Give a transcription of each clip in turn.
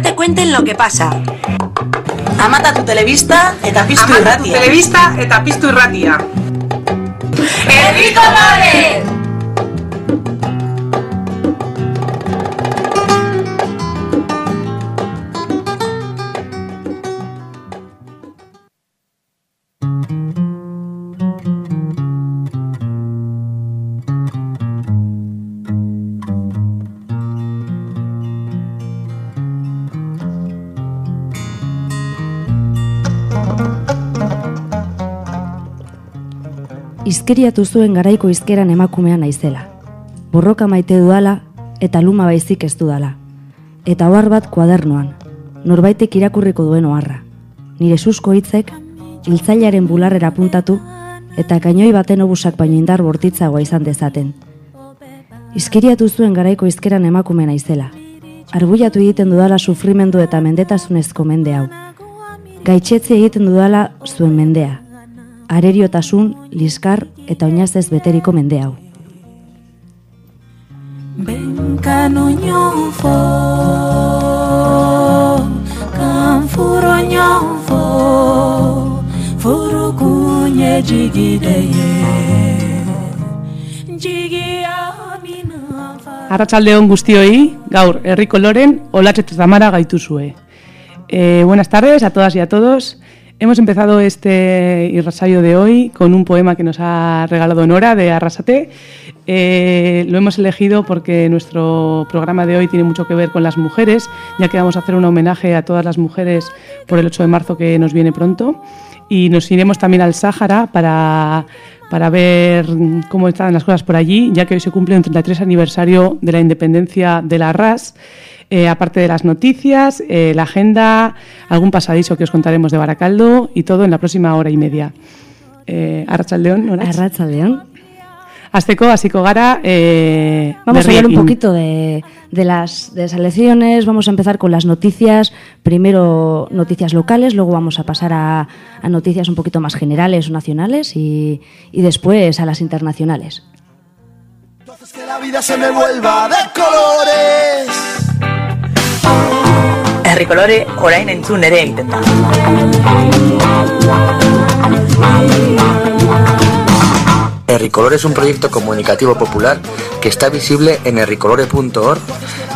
no te cuenten lo que pasa. Amata tu televista eta piztu Amata tu irratia. telebista eta piztu irratia. ¡Herri Colores! Izkeriatu zuen garaiko izkeran emakumea naizela. Borroka maite dudala eta luma baizik ez dudala. Eta ohar bat kuadernoan, norbaitek irakurriko duen oharra. Nire susko hitzek, hiltzailaren bularrera puntatu eta kainoi baten obusak baino indar bortitzagoa izan dezaten. Izkeriatu zuen garaiko izkeran emakume naizela. Arbuiatu egiten dudala sufrimendu eta mendetasunezko mende hau. Gaitxetzi egiten dudala zuen mendea, areriotasun, liskar eta oinazez beteriko mende hau. Benkano nyofo Kan furo nyofo Furo kunye jigideye Jigi amina Arratsaldeon guztioi, gaur herri koloren Olatxe Tamara gaituzue. Eh, buenas tardes a todas y a todos. Hemos empezado este irrasayo de hoy con un poema que nos ha regalado Nora de Arrasate. Eh, lo hemos elegido porque nuestro programa de hoy tiene mucho que ver con las mujeres, ya que vamos a hacer un homenaje a todas las mujeres por el 8 de marzo que nos viene pronto. Y nos iremos también al Sáhara para, para ver cómo están las cosas por allí, ya que hoy se cumple el 33 aniversario de la independencia de la RAS. Eh, aparte de las noticias, eh, la agenda, algún pasadizo que os contaremos de Baracaldo y todo en la próxima hora y media. Eh, Arratsaldeon? Arratsaldeon. Azteko, hasiko gara... Eh, Vamos a hablar un poquito de, de las, de las elecciones, vamos a empezar con las noticias, primero noticias locales, luego vamos a pasar a, a noticias un poquito más generales o nacionales y, y después a las internacionales. Entonces que la vida se me vuelva de colores. Herri Kolore orain entzun ere egiten da. Herricolor es un proyecto comunicativo popular que está visible en herricolore.org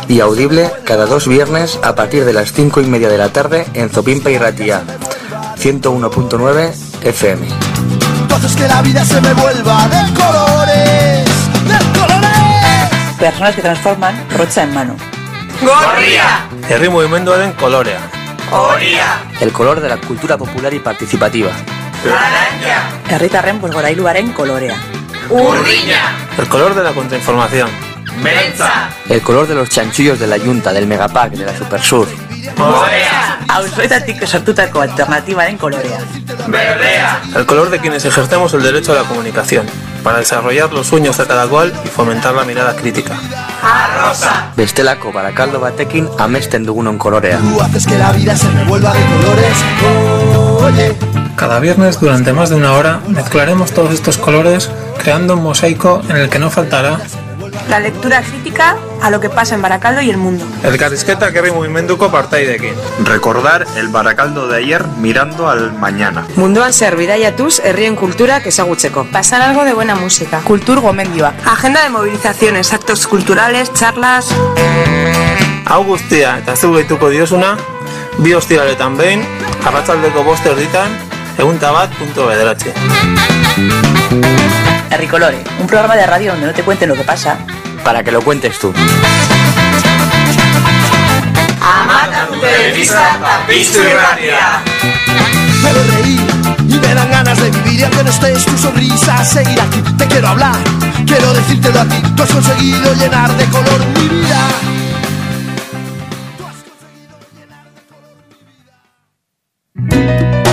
y audible cada dos viernes a partir de las cinco y media de la tarde en Zopimpa y Ratía, 101.9 FM. Que la vida se me vuelva de colores. De colores. Personas que transforman rocha en mano. Herri mugimenduaren kolorea. El color de la cultura popular y participativa. Herritarren bosgorailuaren kolorea. El color de la contrainformación. El color de los chanchullos de la Junta, del Megapack, de la Supersur. Auzoetatik sortutako alternatibaren kolorea. El color de quienes ejercemos el derecho a la comunicación, para desarrollar los sueños de cada cual y fomentar la mirada crítica. Bestelako barakaldo batekin amesten dugunon kolorea. Tú haces que la vida se me vuelva de colores. Oye. Cada viernes durante más de una hora mezclaremos todos estos colores creando un mosaico en el que no faltará La lectura crítica a lo que pasa en Baracaldo y el mundo. El carrisqueta herri mugimenduko partaidekin. Recordar el Baracaldo de ayer mirando al mañana. Munduan zer bidaiatuz herrien kulturak ezagutzeko. Pasar algo de buena música. Kultur gomendioak. Agenda de movilizaciones, actos culturales, charlas... Hau guztia eta zu gehituko diosuna, bi ostiraletan behin, arratzaldeko boste erditan, egunta bat punto bederatzi. Herri Colore, un programa de radio donde no te cuenten lo que pasa. Para que lo cuentes tú. Me lo reí y me dan ganas de vivir y aunque no estés tu sonrisa seguir aquí. Te quiero hablar, quiero decírtelo a ti. Tú has conseguido llenar de color mi vida. Tú has conseguido llenar de color mi vida.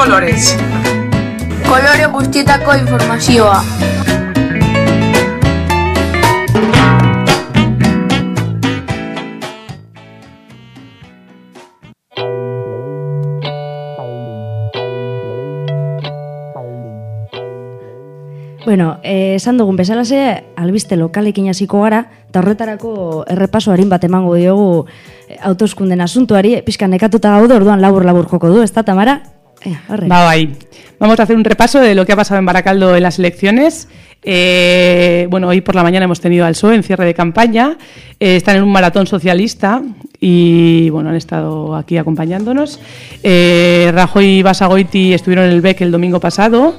Colores. Kolore guztietako informazioa. Bueno, eh, esan dugun bezalase, albiste lokalekin hasiko gara, eta horretarako errepaso harin bat emango diogu eh, autoskunden asuntuari, pixka nekatuta gaude, orduan labur-labur joko du, ez da, Tamara? Vamos a hacer un repaso de lo que ha pasado en Baracaldo en las elecciones. Eh, bueno, hoy por la mañana hemos tenido al PSOE en cierre de campaña. Eh, están en un maratón socialista y bueno, han estado aquí acompañándonos. Eh, Rajoy y Basagoiti estuvieron en el BEC el domingo pasado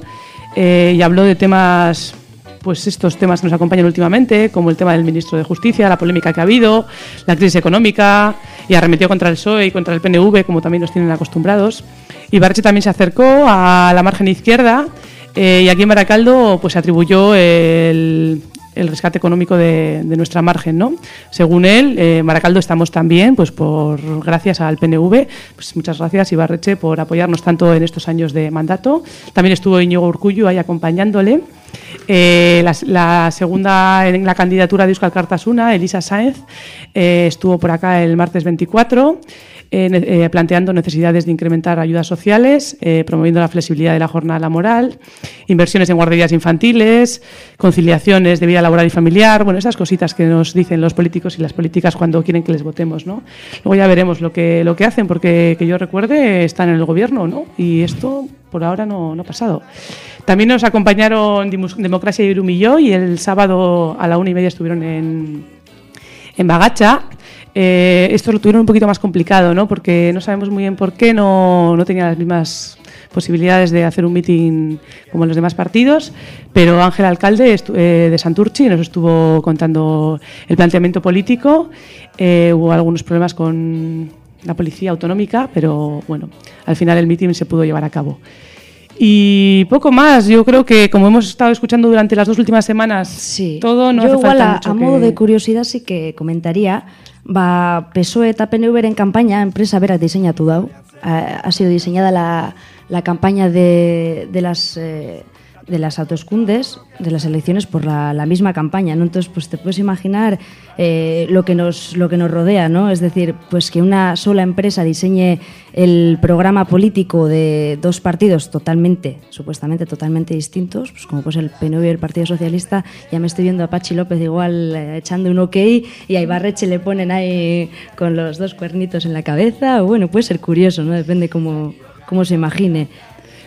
y habló de temas pues estos temas que nos acompañan últimamente, como el tema del ministro de Justicia, la polémica que ha habido, la crisis económica, y arremetió contra el PSOE y contra el PNV, como también nos tienen acostumbrados. Y Barreche también se acercó a la margen izquierda eh, y aquí en Baracaldo pues se atribuyó el, el rescate económico de, de nuestra margen, ¿no? Según él, eh, en Baracaldo estamos también, pues por gracias al PNV, pues muchas gracias Ibarreche por apoyarnos tanto en estos años de mandato. También estuvo Íñigo Urcullo ahí acompañándole. Eh, la, segunda en la candidatura de Euskal Cartasuna, Elisa Sáenz, eh, estuvo por acá el martes 24. eh, eh, planteando necesidades de incrementar ayudas sociales, promoviendo la flexibilidad de la jornada laboral, inversiones en guarderías infantiles, conciliaciones de vida laboral y familiar, bueno, esas cositas que nos dicen los políticos y las políticas cuando quieren que les votemos, ¿no? Luego ya veremos lo que, lo que hacen, porque que yo recuerde están en el gobierno, ¿no? Y esto por ahora no, no ha pasado. También nos acompañaron Democracia y Irumilló y el sábado a la una y media estuvieron en, en Bagacha. Eh, esto lo tuvieron un poquito más complicado, ¿no? Porque no sabemos muy bien por qué no, no tenía las mismas posibilidades de hacer un meeting como los demás partidos, pero Ángel Alcalde eh, de Santurchi nos estuvo contando el planteamiento político. Eh, hubo algunos problemas con la policía autonómica, pero bueno, al final el meeting se pudo llevar a cabo. Y poco más, yo creo que como hemos estado escuchando durante las dos últimas semanas, todo no Yo hace igual falta a, mucho a modo de curiosidad sí que comentaría, ba PSOE eta PNVren campaña, enpresa berak diseinatu dau. Ha, ha sido diseñada la, la campaña de, de las eh, de las autoescundes, de las elecciones por la, la misma campaña, ¿no? Entonces, pues te puedes imaginar eh, lo que nos lo que nos rodea, ¿no? Es decir, pues que una sola empresa diseñe el programa político de dos partidos totalmente, supuestamente totalmente distintos, pues como pues el PNV y el Partido Socialista, ya me estoy viendo a Pachi López igual eh, echando un ok y a Ibarreche le ponen ahí con los dos cuernitos en la cabeza, o bueno, puede ser curioso, ¿no? Depende cómo, cómo se imagine.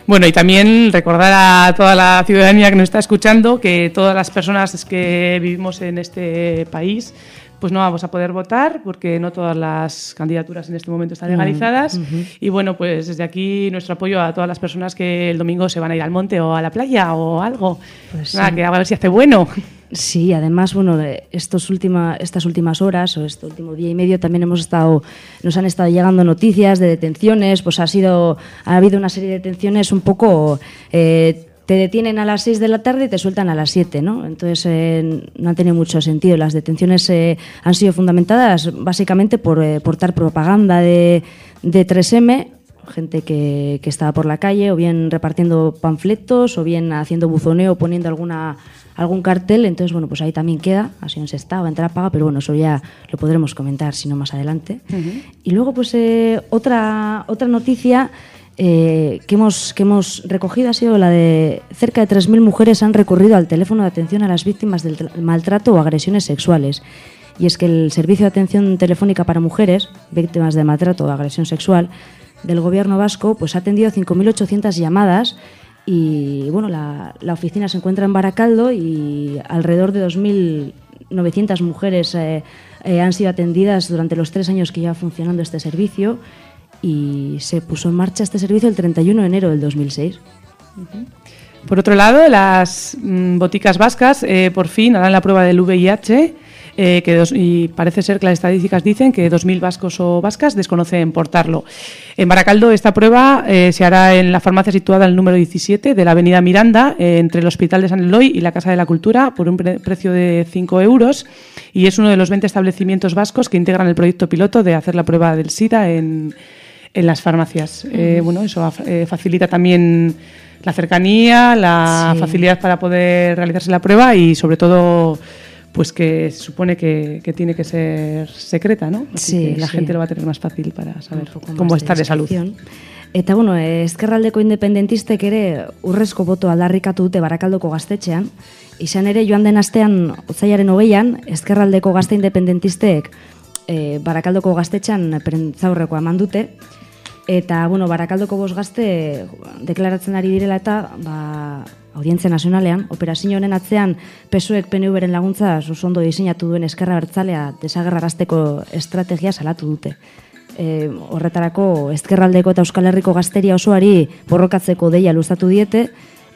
Bueno, y también recordar a toda la ciudadanía que nos está escuchando que todas las personas que vivimos en este país pues no vamos a poder votar porque no todas las candidaturas en este momento están Mm, legalizadas. Y bueno, pues desde aquí nuestro apoyo a todas las personas que el domingo se van a ir al monte o a la playa o algo. Pues Nada, sí. que a ver si hace bueno. Sí, además, bueno, de estos última, estas últimas horas o este último día y medio también hemos estado, nos han estado llegando noticias de detenciones, pues ha sido, ha habido una serie de detenciones un poco, eh, te detienen a las 6 de la tarde y te sueltan a las 7, ¿no? Entonces eh, no ha tenido mucho sentido. Las detenciones eh, han sido fundamentadas básicamente por eh, portar propaganda de, de 3M gente que, que estaba por la calle o bien repartiendo panfletos o bien haciendo buzoneo poniendo alguna algún cartel entonces bueno pues ahí también queda así en estado entrar paga pero bueno eso ya lo podremos comentar si no más adelante. Y luego pues eh, otra otra noticia eh, que hemos que hemos recogido ha sido la de cerca de 3.000 mujeres han recurrido al teléfono de atención a las víctimas del tra- maltrato o agresiones sexuales. Y es que el servicio de atención telefónica para mujeres víctimas de maltrato o agresión sexual del gobierno vasco pues ha atendido 5.800 llamadas y bueno la, la oficina se encuentra en Baracaldo y alrededor de 2.900 mujeres eh, eh, han sido atendidas durante los tres años que lleva funcionando este servicio y se puso en marcha este servicio el 31 de enero del 2006. Por otro lado, las mm, boticas vascas eh, por fin harán la prueba del VIH. Eh, que dos- y parece ser que las estadísticas dicen que 2.000 vascos o vascas desconocen portarlo. En Baracaldo esta prueba eh, se hará en la farmacia situada el número 17 de la avenida Miranda, eh, entre el Hospital de San Eloy y la Casa de la Cultura, por un pre- precio de 5 euros. Y es uno de los 20 establecimientos vascos que integran el proyecto piloto de hacer la prueba del SIDA en, en las farmacias. Eh, bueno, eso facilita también la cercanía, la Sí. facilidad para poder realizarse la prueba y sobre todo pues que se supone que, que tiene que ser secreta, ¿no? Así Sí, que la sí. gente lo va a tener más fácil para saber cómo más de está de salud. Eta, bueno, ezkerraldeko independentistek ere urrezko boto aldarrikatu dute barakaldoko gaztetxean. Izan ere, joan den astean, otzaiaren hogeian, ezkerraldeko gazte independentistek e, barakaldoko gaztetxean prentzaurrekoa eman dute. Eta, bueno, barakaldoko bos gazte deklaratzen ari direla eta, ba, audientzia nazionalean, operazio honen atzean pesuek PNV-ren laguntza ondo diseinatu duen eskerra bertzalea desagerrarazteko estrategia salatu dute e, horretarako ezkerraldeko eta euskal herriko gazteria osoari borrokatzeko deia luzatu diete,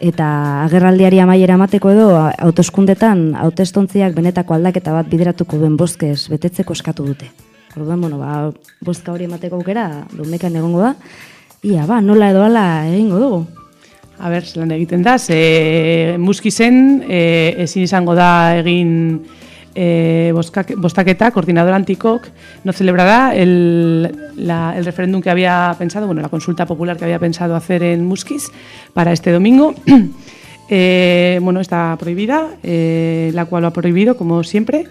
eta agerraldiari amaiera emateko edo autoskundetan autoestontziak benetako aldaketa bat bideratuko duen bozkez betetzeko eskatu dute. Orduan, bueno, ba, bozka hori emateko aukera, dumekan egongo da, ia, ba, nola edo ala egingo dugu. A ber, zelan egiten da, ze muskizen e, ezin izango da egin eh, Bostaketa, coordinador anticoc, no celebrará el, el referéndum que había pensado, bueno, la consulta popular que había pensado hacer en Musquis para este domingo. eh, bueno, está prohibida, eh, la cual lo ha prohibido, como siempre,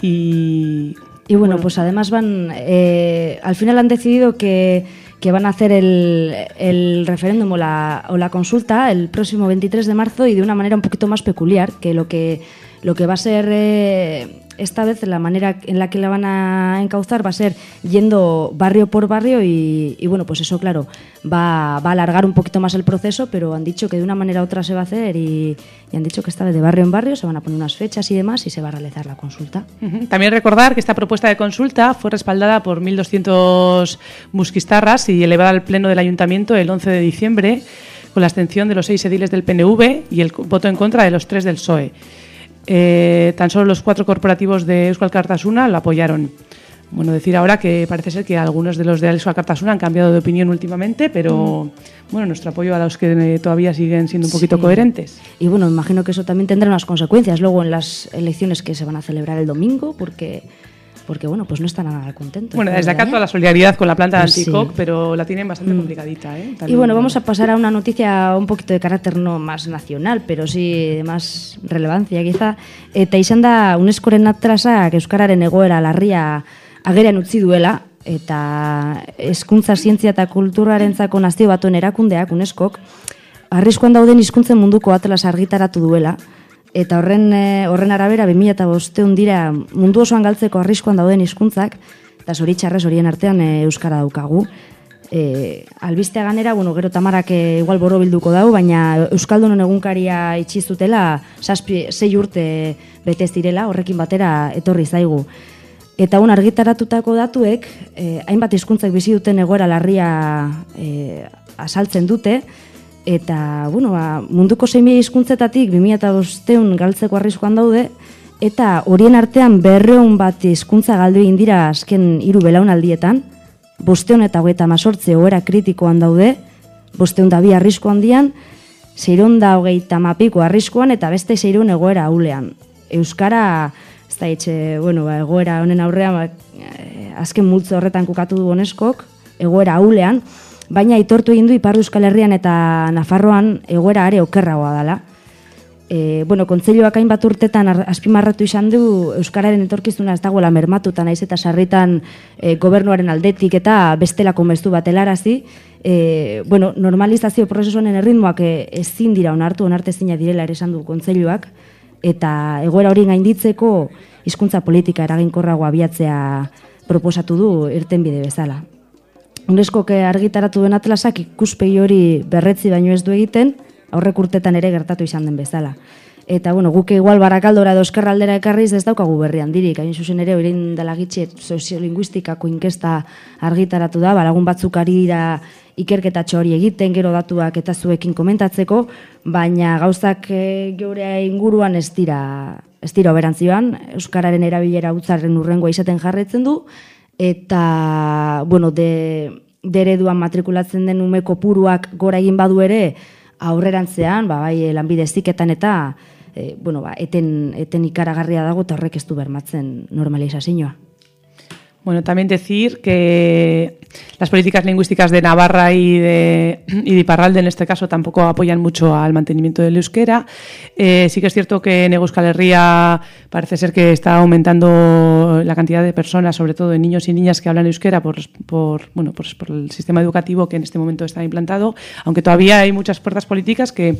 y... Y bueno, pues además van, eh, al final han decidido que, que van a hacer el, el referéndum o la, o la consulta el próximo 23 de marzo y de una manera un poquito más peculiar que lo que Lo que va a ser eh, esta vez, la manera en la que la van a encauzar va a ser yendo barrio por barrio y, bueno, pues eso, claro, va, va, a alargar un poquito más el proceso, pero han dicho que de una manera u otra se va a hacer y, han dicho que esta vez de barrio en barrio se van a poner unas fechas y demás y se va a realizar la consulta. También recordar que esta propuesta de consulta fue respaldada por 1.200 musquistarras y elevada al Pleno del Ayuntamiento el 11 de diciembre con la abstención de los seis ediles del PNV y el voto en contra de los tres del PSOE. Eh, tan solo los cuatro corporativos de Euskal Cartasuna lo apoyaron. Bueno, decir ahora que parece ser que algunos de los de Euskal Cartasuna han cambiado de opinión últimamente, pero mm. bueno, nuestro apoyo a los que todavía siguen siendo un poquito sí. coherentes. Y bueno, imagino que eso también tendrá unas consecuencias luego en las elecciones que se van a celebrar el domingo, porque porque bueno, pues no están nada contentos. Bueno, desde acá ¿eh? toda la solidaridad con la planta de Anticoc, sí. pero la tienen bastante mm. complicadita. ¿eh? y bueno, vamos a pasar a una noticia un poquito de carácter no más nacional, pero sí de más relevancia quizá. Eta izan da UNESCOren atrasak Euskararen egoera larria agerian utzi duela, eta hezkuntza zientzia eta kulturarentzako nazio batuen erakundeak UNESCOk, arriskuan dauden hizkuntzen munduko atlas argitaratu duela, eta horren e, horren arabera 2005 dira mundu osoan galtzeko arriskuan dauden hizkuntzak eta zoritxarrez horien artean e, euskara daukagu. E, albistea ganera, bueno, gero tamarak e, igual boro bilduko dau, baina Euskaldunon egunkaria itxi zutela, saspi, sei urte betez direla, horrekin batera etorri zaigu. Eta un argitaratutako datuek, e, hainbat hizkuntzak bizi duten egoera larria e, asaltzen dute, eta bueno, ba, munduko 6.000 hizkuntzetatik 2005eun galtzeko arriskuan daude eta horien artean berreun bat hizkuntza galdu egin dira azken hiru belaunaldietan. Bosteun eta hogeita mazortze oera kritikoan daude, bosteun da bi arrisku handian, zeiron da hogeita mapiko arriskuan eta beste zeiron egoera haulean. Euskara, ez da etxe, bueno, ba, egoera honen aurrean, ba, eh, azken multzo horretan kukatu du honeskok, egoera haulean, baina aitortu egin du Ipar Euskal Herrian eta Nafarroan egoera are okerragoa dela. E, bueno, kontzeiluak hainbat urtetan azpimarratu izan du Euskararen etorkizuna ez dagoela mermatuta naiz eta sarritan e, gobernuaren aldetik eta bestelako mestu bat helarazi. E, bueno, normalizazio prozesuaren erritmoak e, ezin dira onartu, onartezina direla ere esan du kontzeiluak, eta egoera hori gainditzeko hizkuntza politika eraginkorrago abiatzea proposatu du irtenbide bezala. UNESCO argitaratu den atlasak ikuspegi hori berretzi baino ez du egiten, aurrek urtetan ere gertatu izan den bezala. Eta, bueno, guke igual barakaldora edo eskerraldera ekarriz ez daukagu berrian dirik. Hain zuzen ere, oirein dela gitxe soziolinguistikako inkesta argitaratu da, balagun batzuk ari dira ikerketa hori egiten, gero datuak eta zuekin komentatzeko, baina gauzak e, geure inguruan ez dira, ez dira oberantzioan, Euskararen erabilera utzarren urrengoa izaten jarretzen du, eta bueno, de, de ereduan matrikulatzen den ume kopuruak gora egin badu ere aurrerantzean, ba, bai lanbide eziketan eta e, bueno, ba, eten, eten ikaragarria dago eta horrek ez du bermatzen normalizazioa. Bueno, también decir que las políticas lingüísticas de Navarra y de, y de Iparralde, en este caso, tampoco apoyan mucho al mantenimiento del euskera. Eh, sí que es cierto que en Euskal Herria parece ser que está aumentando la cantidad de personas, sobre todo de niños y niñas que hablan euskera por, por, bueno, pues por el sistema educativo que en este momento está implantado, aunque todavía hay muchas fuerzas políticas que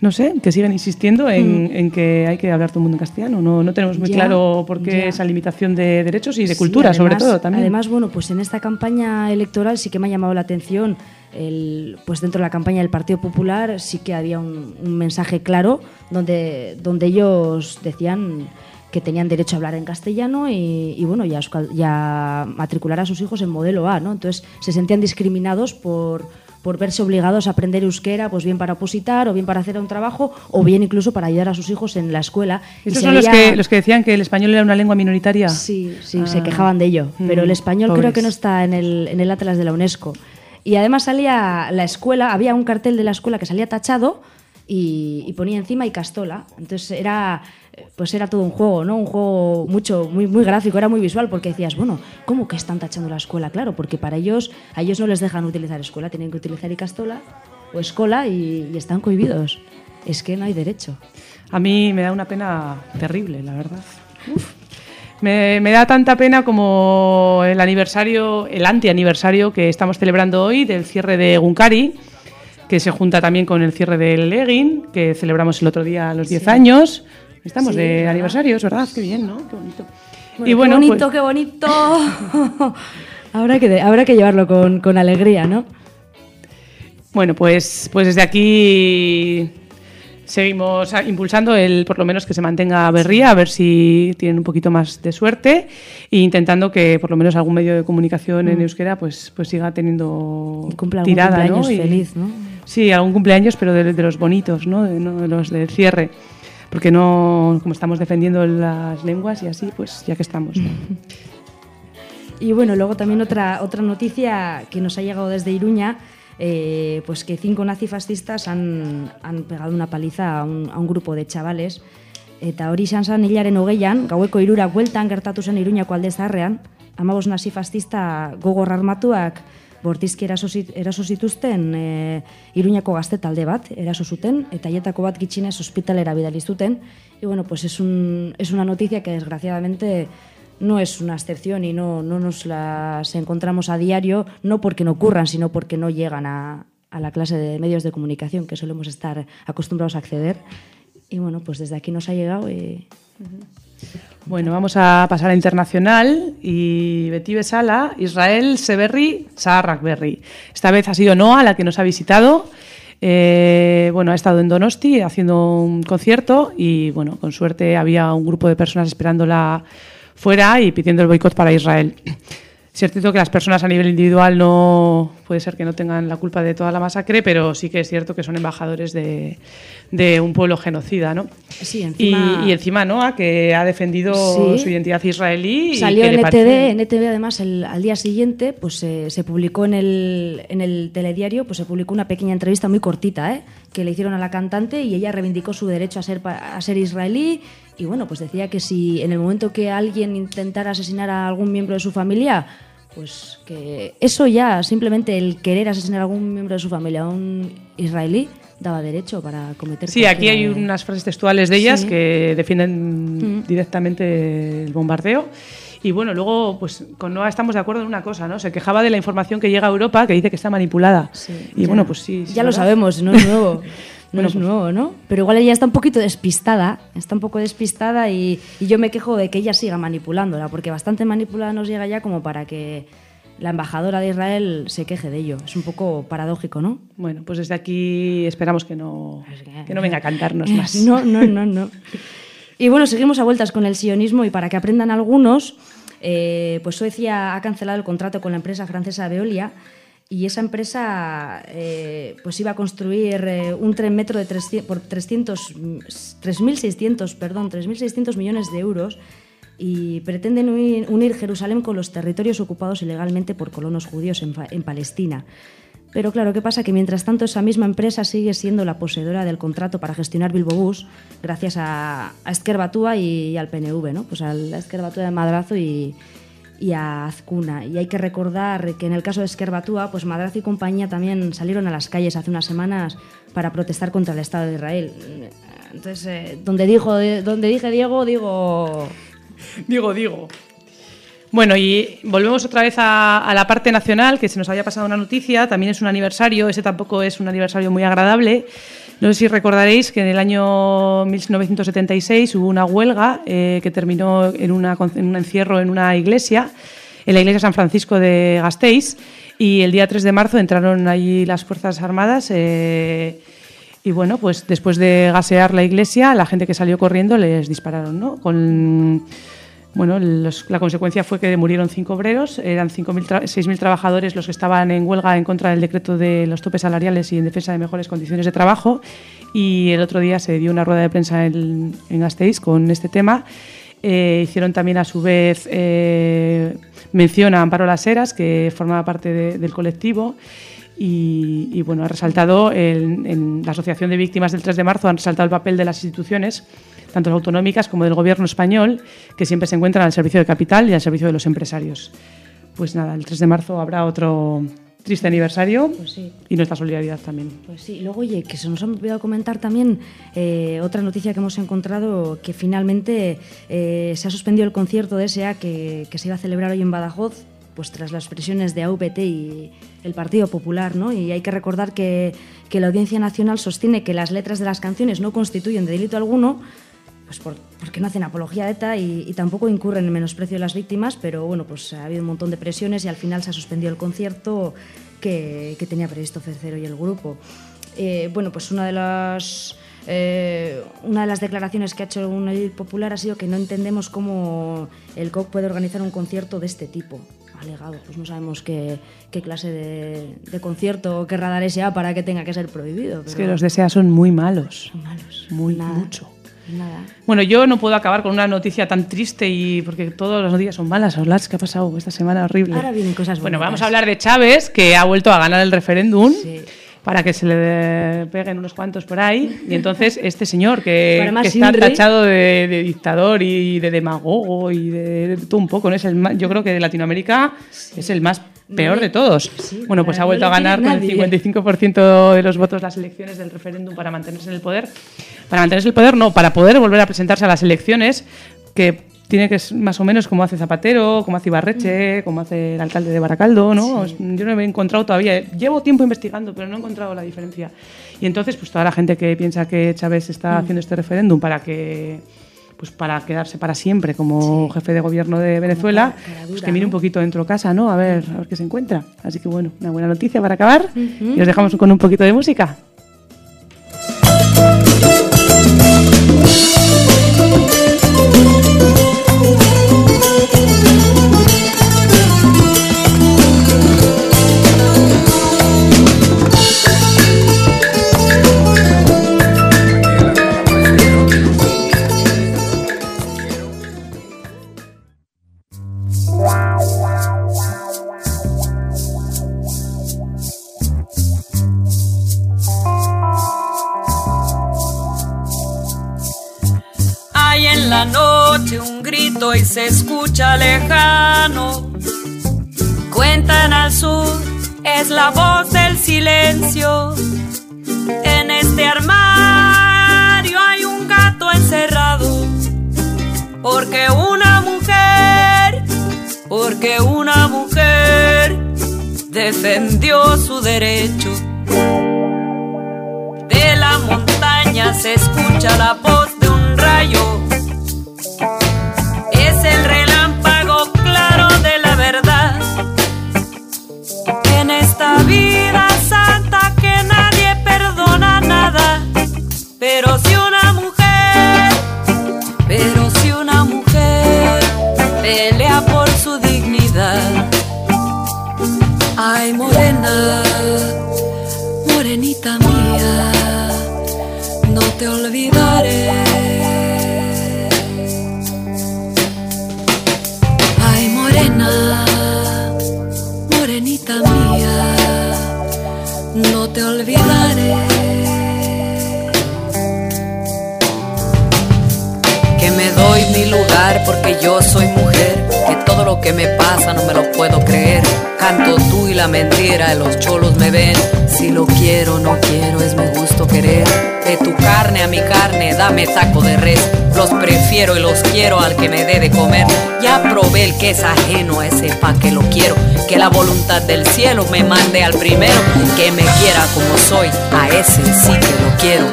no sé, que siguen insistiendo en, en que hay que hablar todo el mundo en castellano. No, no tenemos muy Ya, claro por qué ya. esa limitación de derechos y de Sí, cultura, sobre todo también. Además, bueno, pues en esta campaña electoral sí que me ha llamado la atención, el, pues dentro de la campaña del Partido Popular sí que había un, un mensaje claro donde, donde ellos decían que tenían derecho a hablar en castellano y, y, bueno, ya, ya matricular a sus hijos en modelo A, ¿no? Entonces se sentían discriminados por por verse obligados a aprender euskera, pues bien para opositar, o bien para hacer un trabajo, o bien incluso para ayudar a sus hijos en la escuela. ¿Estos son los que, los que decían que el español era una lengua minoritaria? Sí, sí, se Ah. quejaban de ello. Pero el Mm, español creo que no está en el, en el Atlas de la UNESCO. Y además salía la escuela, había un cartel de la escuela que salía tachado y, y ponía encima y Castola. Entonces era, pues era todo un juego, ¿no? Un juego mucho, muy, muy gráfico, era muy visual porque decías, bueno, ¿cómo que están tachando la escuela? Claro, porque para ellos, a ellos no les dejan utilizar escuela, tienen que utilizar y Castola o escola y, y están cohibidos. Es que no hay derecho. A mí me da una pena terrible, la verdad. Uf. Me, me da tanta pena como el aniversario, el anti-aniversario que estamos celebrando hoy del cierre de Gunkari, que se junta también con el cierre del Egin, que celebramos el otro día los 10 Sí. años. Estamos Sí, de ¿verdad? aniversarios, ¿verdad? Qué bien, ¿no? Qué bonito. Bueno, y bueno, qué bonito, pues- qué bonito. habrá, que, habrá que llevarlo con, con alegría, ¿no? Bueno, pues, pues desde aquí seguimos a- impulsando el, por lo menos que se mantenga Berría, a ver si tienen un poquito más de suerte e intentando que por lo menos algún medio de comunicación en Mm. euskera pues, pues siga teniendo Y cumpla algún tirada, cumpleaños ¿no? Feliz, ¿no? Sí, algún cumpleaños, pero de, de los bonitos, ¿no? De, no de los del cierre. Porque no, como estamos defendiendo las lenguas y así, pues ya que estamos. ¿no? Y bueno, luego también otra, otra noticia que nos ha llegado desde Iruña, eh, pues que cinco nazifascistas han, han pegado una paliza a un, a un grupo de chavales. Eta hori izan zen hilaren hogeian, gaueko irurak bueltan gertatu zen Iruñako alde zaharrean, amabos nazifascista gogor armatuak bortizki eraso zituzten e, Iruñako gazte talde bat, eraso zuten, eta haietako bat gitxinez ospitalera bidali zuten. Y bueno, pues es, un, es una noticia que desgraciadamente no es una excepción y no, no nos las encontramos a diario, no porque no ocurran, sino porque no llegan a, a la clase de medios de comunicación que solemos estar acostumbrados a acceder. Y bueno, pues desde aquí nos ha llegado Bueno, vamos a pasar a internacional y Betty Besala, Israel Seberri, Berri. Esta vez ha sido Noa la que nos ha visitado. Eh, bueno, ha estado en Donosti haciendo un concierto y bueno, con suerte había un grupo de personas esperándola fuera y pidiendo el boicot para Israel. Es cierto que las personas a nivel individual no puede ser que no tengan la culpa de toda la masacre, pero sí que es cierto que son embajadores de, de un pueblo genocida, ¿no? Sí, encima- Y, y encima Noa, que ha defendido Sí. su identidad israelí. y Salió que en parece- en ETV además el- al día siguiente pues eh, se publicó en el, en el telediario, pues se publicó una pequeña entrevista muy cortita, ¿eh? que le hicieron a la cantante y ella reivindicó su derecho a ser, a ser israelí y bueno, pues decía que si en el momento que alguien intentara asesinar a algún miembro de su familia, pues que eso ya, simplemente el querer asesinar a algún miembro de su familia, a un israelí, daba derecho para cometer Sí, aquí hay unas frases textuales de ellas Sí. que defienden Mm. directamente el bombardeo. Y bueno, luego, pues con Noa estamos de acuerdo en una cosa, ¿no? Se quejaba de la información que llega a Europa, que dice que está manipulada. y Ya. bueno, pues sí. sí, Ya lo sabemos, no es nuevo. No Bueno, es pues- nuevo, ¿no? Pero igual ella está un poquito despistada, está un poco despistada y, y yo me quejo de que ella siga manipulándola, porque bastante manipulada nos llega ya como para que la embajadora de Israel se queje de ello. Es un poco paradójico, ¿no? Bueno, pues desde aquí esperamos que no, que no venga a cantarnos más. No, no, no, no. Y bueno, seguimos a vueltas con el sionismo y para que aprendan algunos, eh, pues Suecia ha cancelado el contrato con la empresa francesa Veolia y esa empresa eh, pues iba a construir eh, un tren metro de 300, por 300, mm, 3.600 perdón, 3.600 millones de euros y pretenden unir, Jerusalén con los territorios ocupados ilegalmente por colonos judíos en, en Palestina. Pero claro, ¿qué pasa? Que mientras tanto esa misma empresa sigue siendo la poseedora del contrato para gestionar Bilbo Bus gracias a, a Ezker Batua y, al PNV, ¿no? Pues al Ezker Batua de Madrazo y, y a Azcuna. Y hay que recordar que en el caso de Esquerbatúa, pues Madrazo y compañía también salieron a las calles hace unas semanas para protestar contra el Estado de Israel. Entonces, eh, donde, dijo, donde dije Diego, digo... Digo, digo. Bueno, y volvemos otra vez a, a, la parte nacional, que se nos había pasado una noticia, también es un aniversario, ese tampoco es un aniversario muy agradable. No sé si recordaréis que en el año 1976 hubo una huelga eh, que terminó en, una, en, un encierro en una iglesia, en la iglesia San Francisco de Gasteiz, y el día 3 de marzo entraron allí las Fuerzas Armadas. Eh, y bueno, pues después de gasear la iglesia, la gente que salió corriendo les dispararon, ¿no? Con bueno, la consecuencia fue que murieron cinco obreros, eran 6.000 trabajadores los que estaban en huelga en contra del decreto de los topes salariales y en defensa de mejores condiciones de trabajo. Y el otro día se dio una rueda de prensa en, en con este tema. Eh, hicieron también a su vez eh, mención a Amparo Las Heras, que formaba parte de, del colectivo. Y, bueno, ha resaltado en la Asociación de Víctimas del 3 de marzo, han resaltado el papel de las instituciones tanto autonómicas como del gobierno español, que siempre se encuentran al servicio del capital y al servicio de los empresarios. Pues nada, el 3 de marzo habrá otro triste aniversario pues sí. y nuestra solidaridad también. Pues sí, luego, oye, que se nos ha olvidado comentar también eh, otra noticia que hemos encontrado, que finalmente eh, se ha suspendido el concierto de SA que, que se iba a celebrar hoy en Badajoz, pues tras las presiones de AVT y el Partido Popular, ¿no? Y hay que recordar que, que la Audiencia Nacional sostiene que las letras de las canciones no constituyen de delito alguno, pues por, porque no hacen apología de ETA y, y, tampoco incurren en menosprecio de las víctimas, pero bueno, pues ha habido un montón de presiones y al final se ha suspendido el concierto que, que tenía previsto ofrecer hoy el grupo. Eh, bueno, pues una de las... Eh, una de las declaraciones que ha hecho un edil popular ha sido que no entendemos cómo el COC puede organizar un concierto de este tipo. Alegado, pues no sabemos qué, qué clase de, de, concierto, qué radar sea para que tenga que ser prohibido. Pero... Es que los de SEA son muy malos. Son malos. Muy Nada. mucho. Nada. Bueno, yo no puedo acabar con una noticia tan triste y porque todas las noticias son malas. Olas, ¿qué ha pasado esta semana horrible? Ahora vienen cosas Bueno, bonitas. vamos a hablar de Chávez, que ha vuelto a ganar el referéndum. Sí. Para que se le peguen unos cuantos por ahí. Y entonces este señor que, que está tachado de, de dictador y de demagogo y de, todo un poco, ¿no? Es el más- yo creo que de Latinoamérica es el más peor de todos. sí, bueno, pues ha vuelto no a ganar con el nadie. 55% de los votos las elecciones del referéndum para mantenerse en el poder. Para mantenerse en el poder, no, para poder volver a presentarse a las elecciones, que tiene que ser más o menos como hace Zapatero, como hace Ibarreche, como hace el alcalde de Baracaldo, ¿no? Yo no me he encontrado todavía, llevo tiempo investigando, pero no he encontrado la diferencia. Y entonces, pues toda la gente que piensa que Chávez está haciendo este referéndum para que pues para quedarse para siempre como jefe de gobierno de Venezuela, pues que mire un poquito dentro de casa, ¿no? A ver, a ver qué se encuentra. Así que bueno, una buena noticia para acabar. Y os dejamos con un poquito de música. Ya probé el que es ajeno a ese pa' que lo quiero. Que la voluntad del cielo me mande al primero. Que me quiera como soy, a ese sí que lo quiero.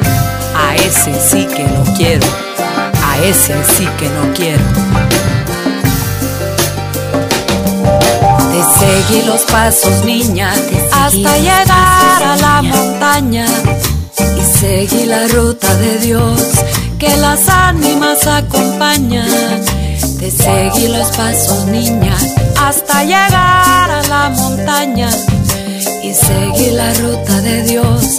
A ese sí que lo quiero. A ese sí que no quiero. Te seguí los pasos, niña, hasta llegar a la montaña. Y seguí la ruta de Dios que las ánimas acompañan. Te seguí los pasos, niña, hasta llegar a la montaña. Y seguí la ruta de Dios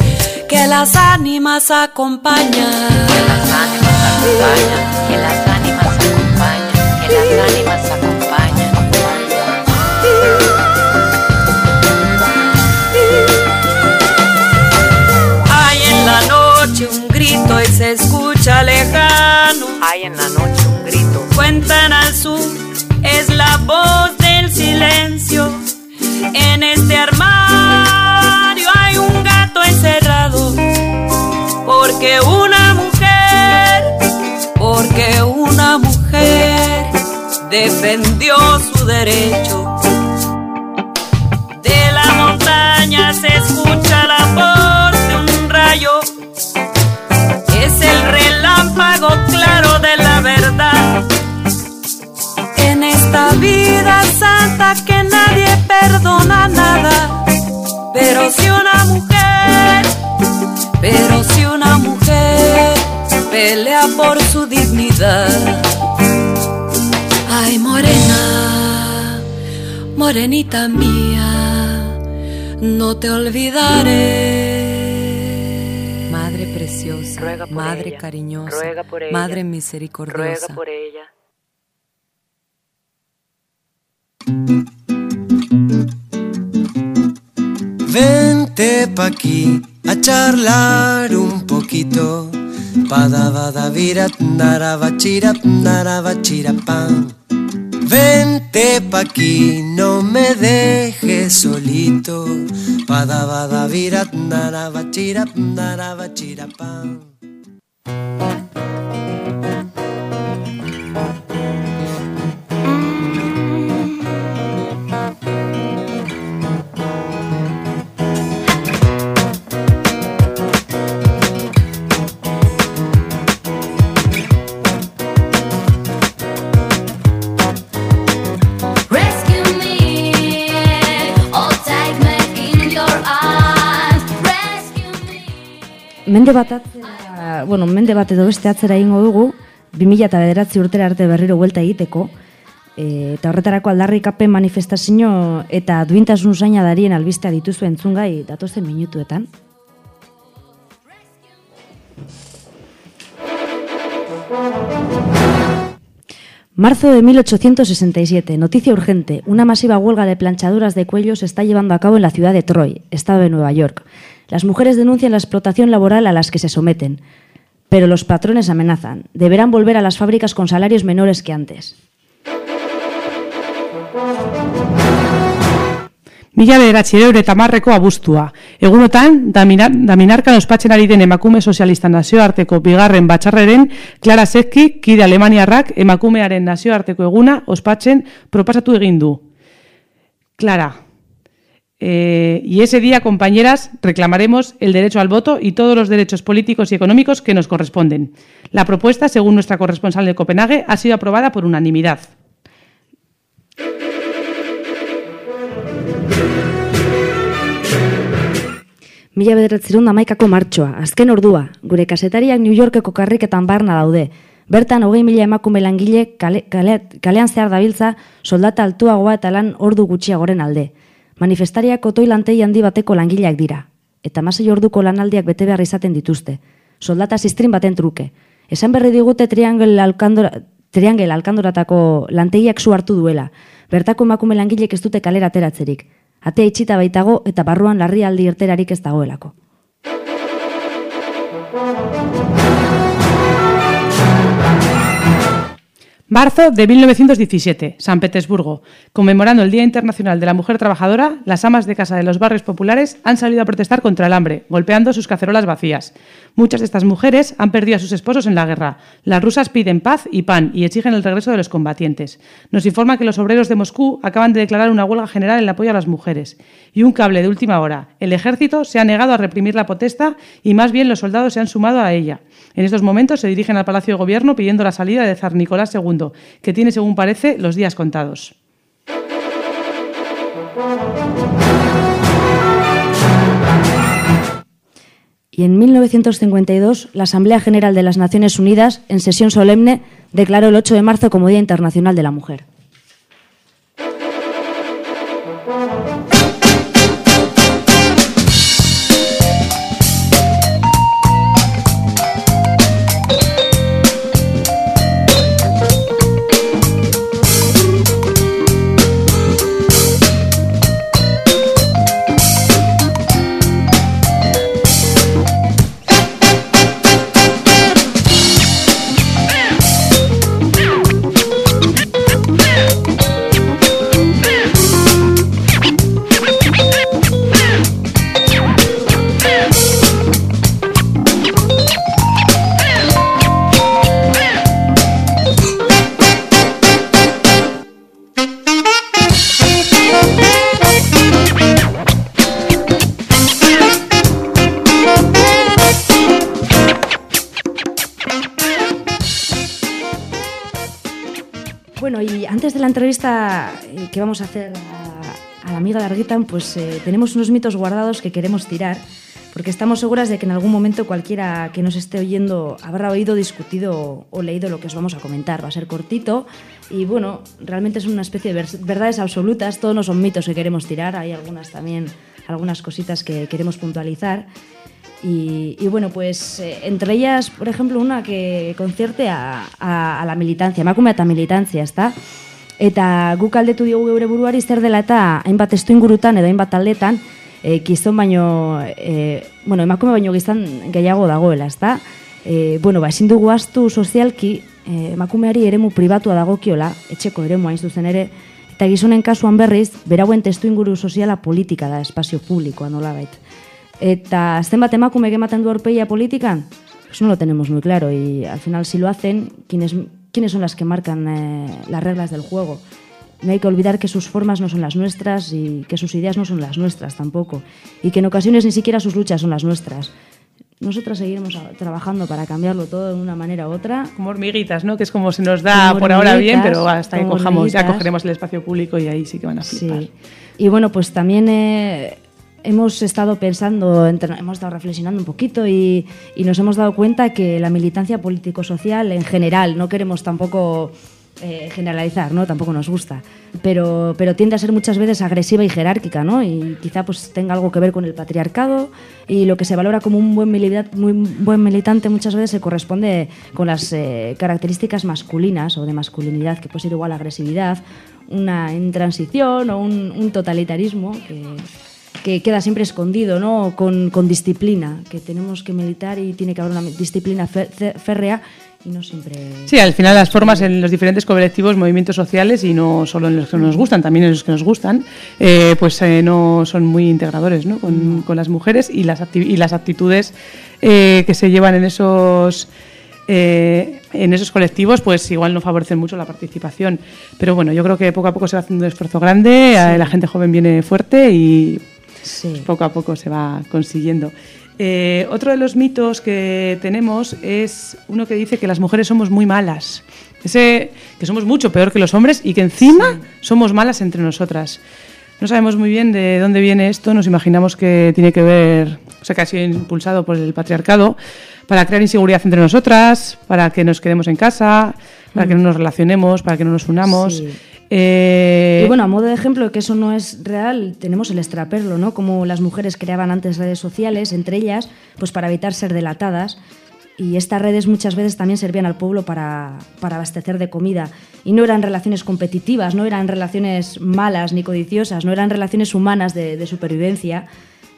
que las ánimas acompañan. Que las ánimas acompañan, que las ánimas acompañan, que las ánimas acompañan. Hay en la noche un grito y se escucha lejano. Hay en la noche un grito. Cuentan al sur, es la voz del silencio. En este armario hay un gato encerrado. Porque una mujer, porque una mujer defendió su derecho. De la montaña se escucha que nadie perdona nada. Pero si una mujer, pero si una mujer pelea por su dignidad. Ay, morena, morenita mía, no te olvidaré. Madre preciosa, madre cariñosa, madre misericordiosa. Ruega por ella. Vente pa' aquí a charlar un poquito. Padavadavirat naravachirat naravachirapam. Vente pa' aquí, no me dejes solito. Padavadavirat naravachirat naravachirapam. Mende bat atzera, bueno, mende bat edo beste atzera ingo dugu, 2000 eta bederatzi urtera arte berriro huelta egiteko, e, eta horretarako aldarrikapen manifestazio eta duintasun zaina darien albistea dituzu entzungai datozen minutuetan. Marzo de 1867. Noticia urgente. Una masiva huelga de planchaduras de cuello se está llevando a cabo en la ciudad de Troy, estado de Nueva York. Las mujeres denuncian la explotación laboral a las que se someten, pero los patrones amenazan. Deberán volver a las fábricas con salarios menores que antes. Mila bederatzireure eta marreko abuztua. Egunotan, damina- daminarkan ospatzen ari den emakume sozialista nazioarteko bigarren batxarreren, Clara Zezki, kide alemaniarrak, emakumearen nazioarteko eguna ospatzen propasatu egin du. Clara, eh, y ese día, compañeras, reclamaremos el derecho al voto y todos los derechos políticos y económicos que nos corresponden. La propuesta, según nuestra corresponsal de Copenhague, ha sido aprobada por unanimidad. Mila bederatzerun damaikako martxoa, azken ordua, gure kasetariak New Yorkeko karriketan barna daude. Bertan, hogei mila emakume langile kale, kale, kalean zehar dabiltza soldata altuagoa eta lan ordu gutxiagoren alde. Manifestariak otoi lantei handi bateko langileak dira. Eta masei orduko lanaldiak bete behar izaten dituzte. Soldata zistrin baten truke. Esan berri digute triangel alkandora, triangel alkandoratako lantegiak zu hartu duela. Bertako emakume langilek ez dute kalera ateratzerik. Atea itxita baitago eta barruan larrialdi irterarik ez dagoelako. Marzo de 1917, San Petersburgo. Conmemorando el Día Internacional de la Mujer Trabajadora, las amas de casa de los barrios populares han salido a protestar contra el hambre, golpeando sus cacerolas vacías. Muchas de estas mujeres han perdido a sus esposos en la guerra. Las rusas piden paz y pan y exigen el regreso de los combatientes. Nos informa que los obreros de Moscú acaban de declarar una huelga general en apoyo a las mujeres. Y un cable de última hora. El ejército se ha negado a reprimir la protesta y más bien los soldados se han sumado a ella. En estos momentos se dirigen al Palacio de Gobierno pidiendo la salida de zar Nicolás II, que tiene, según parece, los días contados. Y en 1952, la Asamblea General de las Naciones Unidas, en sesión solemne, declaró el 8 de marzo como Día Internacional de la Mujer. La entrevista eh, que vamos a hacer a, a la amiga Larguita, pues eh, tenemos unos mitos guardados que queremos tirar, porque estamos seguras de que en algún momento cualquiera que nos esté oyendo habrá oído, discutido o leído lo que os vamos a comentar. Va a ser cortito y bueno, realmente es una especie de ver- verdades absolutas, todos no son mitos que queremos tirar, hay algunas también, algunas cositas que queremos puntualizar. Y, y bueno, pues eh, entre ellas, por ejemplo, una que concierte a, a, a la militancia, emakume eta militantzia, ezta? Eta guk aldetu diogu geure buruari zer dela eta hainbat testu ingurutan edo hainbat taldetan e, gizon baino, e, bueno, emakume baino gizan gehiago dagoela, ezta? E, bueno, ba, ezin dugu astu sozialki e, emakumeari eremu pribatua dagokiola, etxeko eremu hain zuzen ere, eta gizonen kasuan berriz, berauen testu inguru soziala politika da, espazio publikoa nolabait. Eta zenbat emakume ematen du aurpegia politikan, pues no lo tenemos muy claro y al final si lo hacen, ¿quiénes, quiénes son las que marcan eh, las reglas del juego? No hay que olvidar que sus formas no son las nuestras y que sus ideas no son las nuestras tampoco. Y que en ocasiones ni siquiera sus luchas son las nuestras. Nosotras seguiremos trabajando para cambiarlo todo de una manera u otra. Como hormiguitas, ¿no? Que es como se nos da por ahora bien, pero hasta que cojamos, ya cogeremos el espacio público y ahí sí que van a flipar. Sí. Y bueno, pues también eh, hemos estado pensando, hemos estado reflexionando un poquito y, y nos hemos dado cuenta que la militancia político-social en general, no queremos tampoco eh, generalizar, ¿no? Tampoco nos gusta, pero, pero tiende a ser muchas veces agresiva y jerárquica, ¿no? Y quizá pues tenga algo que ver con el patriarcado y lo que se valora como un buen, milita- muy buen militante muchas veces se corresponde con las eh, características masculinas o de masculinidad, que puede ser igual agresividad, una intransición o un, un totalitarismo que, que queda siempre escondido, ¿no? Con, con disciplina, que tenemos que militar y tiene que haber una disciplina férrea y no siempre... Sí, al final las formas en los diferentes colectivos, movimientos sociales y no solo en los que nos gustan, también en los que nos gustan, eh, pues eh, no son muy integradores ¿no? con, con las mujeres y las, y las actitudes eh, que se llevan en esos, eh, en esos colectivos, pues igual no favorecen mucho la participación. Pero bueno, yo creo que poco a poco se va haciendo un esfuerzo grande, eh, la gente joven viene fuerte y poco a poco se va consiguiendo. Eh, otro de los mitos que tenemos es uno que dice que las mujeres somos muy malas. Ese, que somos mucho peor que los hombres y que encima somos malas entre nosotras. No sabemos muy bien de dónde viene esto, nos imaginamos que tiene que ver, o sea, que ha sido impulsado por el patriarcado para crear inseguridad entre nosotras, para que nos quedemos en casa, para que no nos relacionemos, para que no nos unamos. Sí. Eh, Y bueno, a modo de ejemplo que eso no es real, tenemos el extraperlo, ¿no? Como las mujeres creaban antes redes sociales, entre ellas, pues para evitar ser delatadas. Y estas redes muchas veces también servían al pueblo para, para abastecer de comida. Y no eran relaciones competitivas, no eran relaciones malas ni codiciosas, no eran relaciones humanas de, de supervivencia.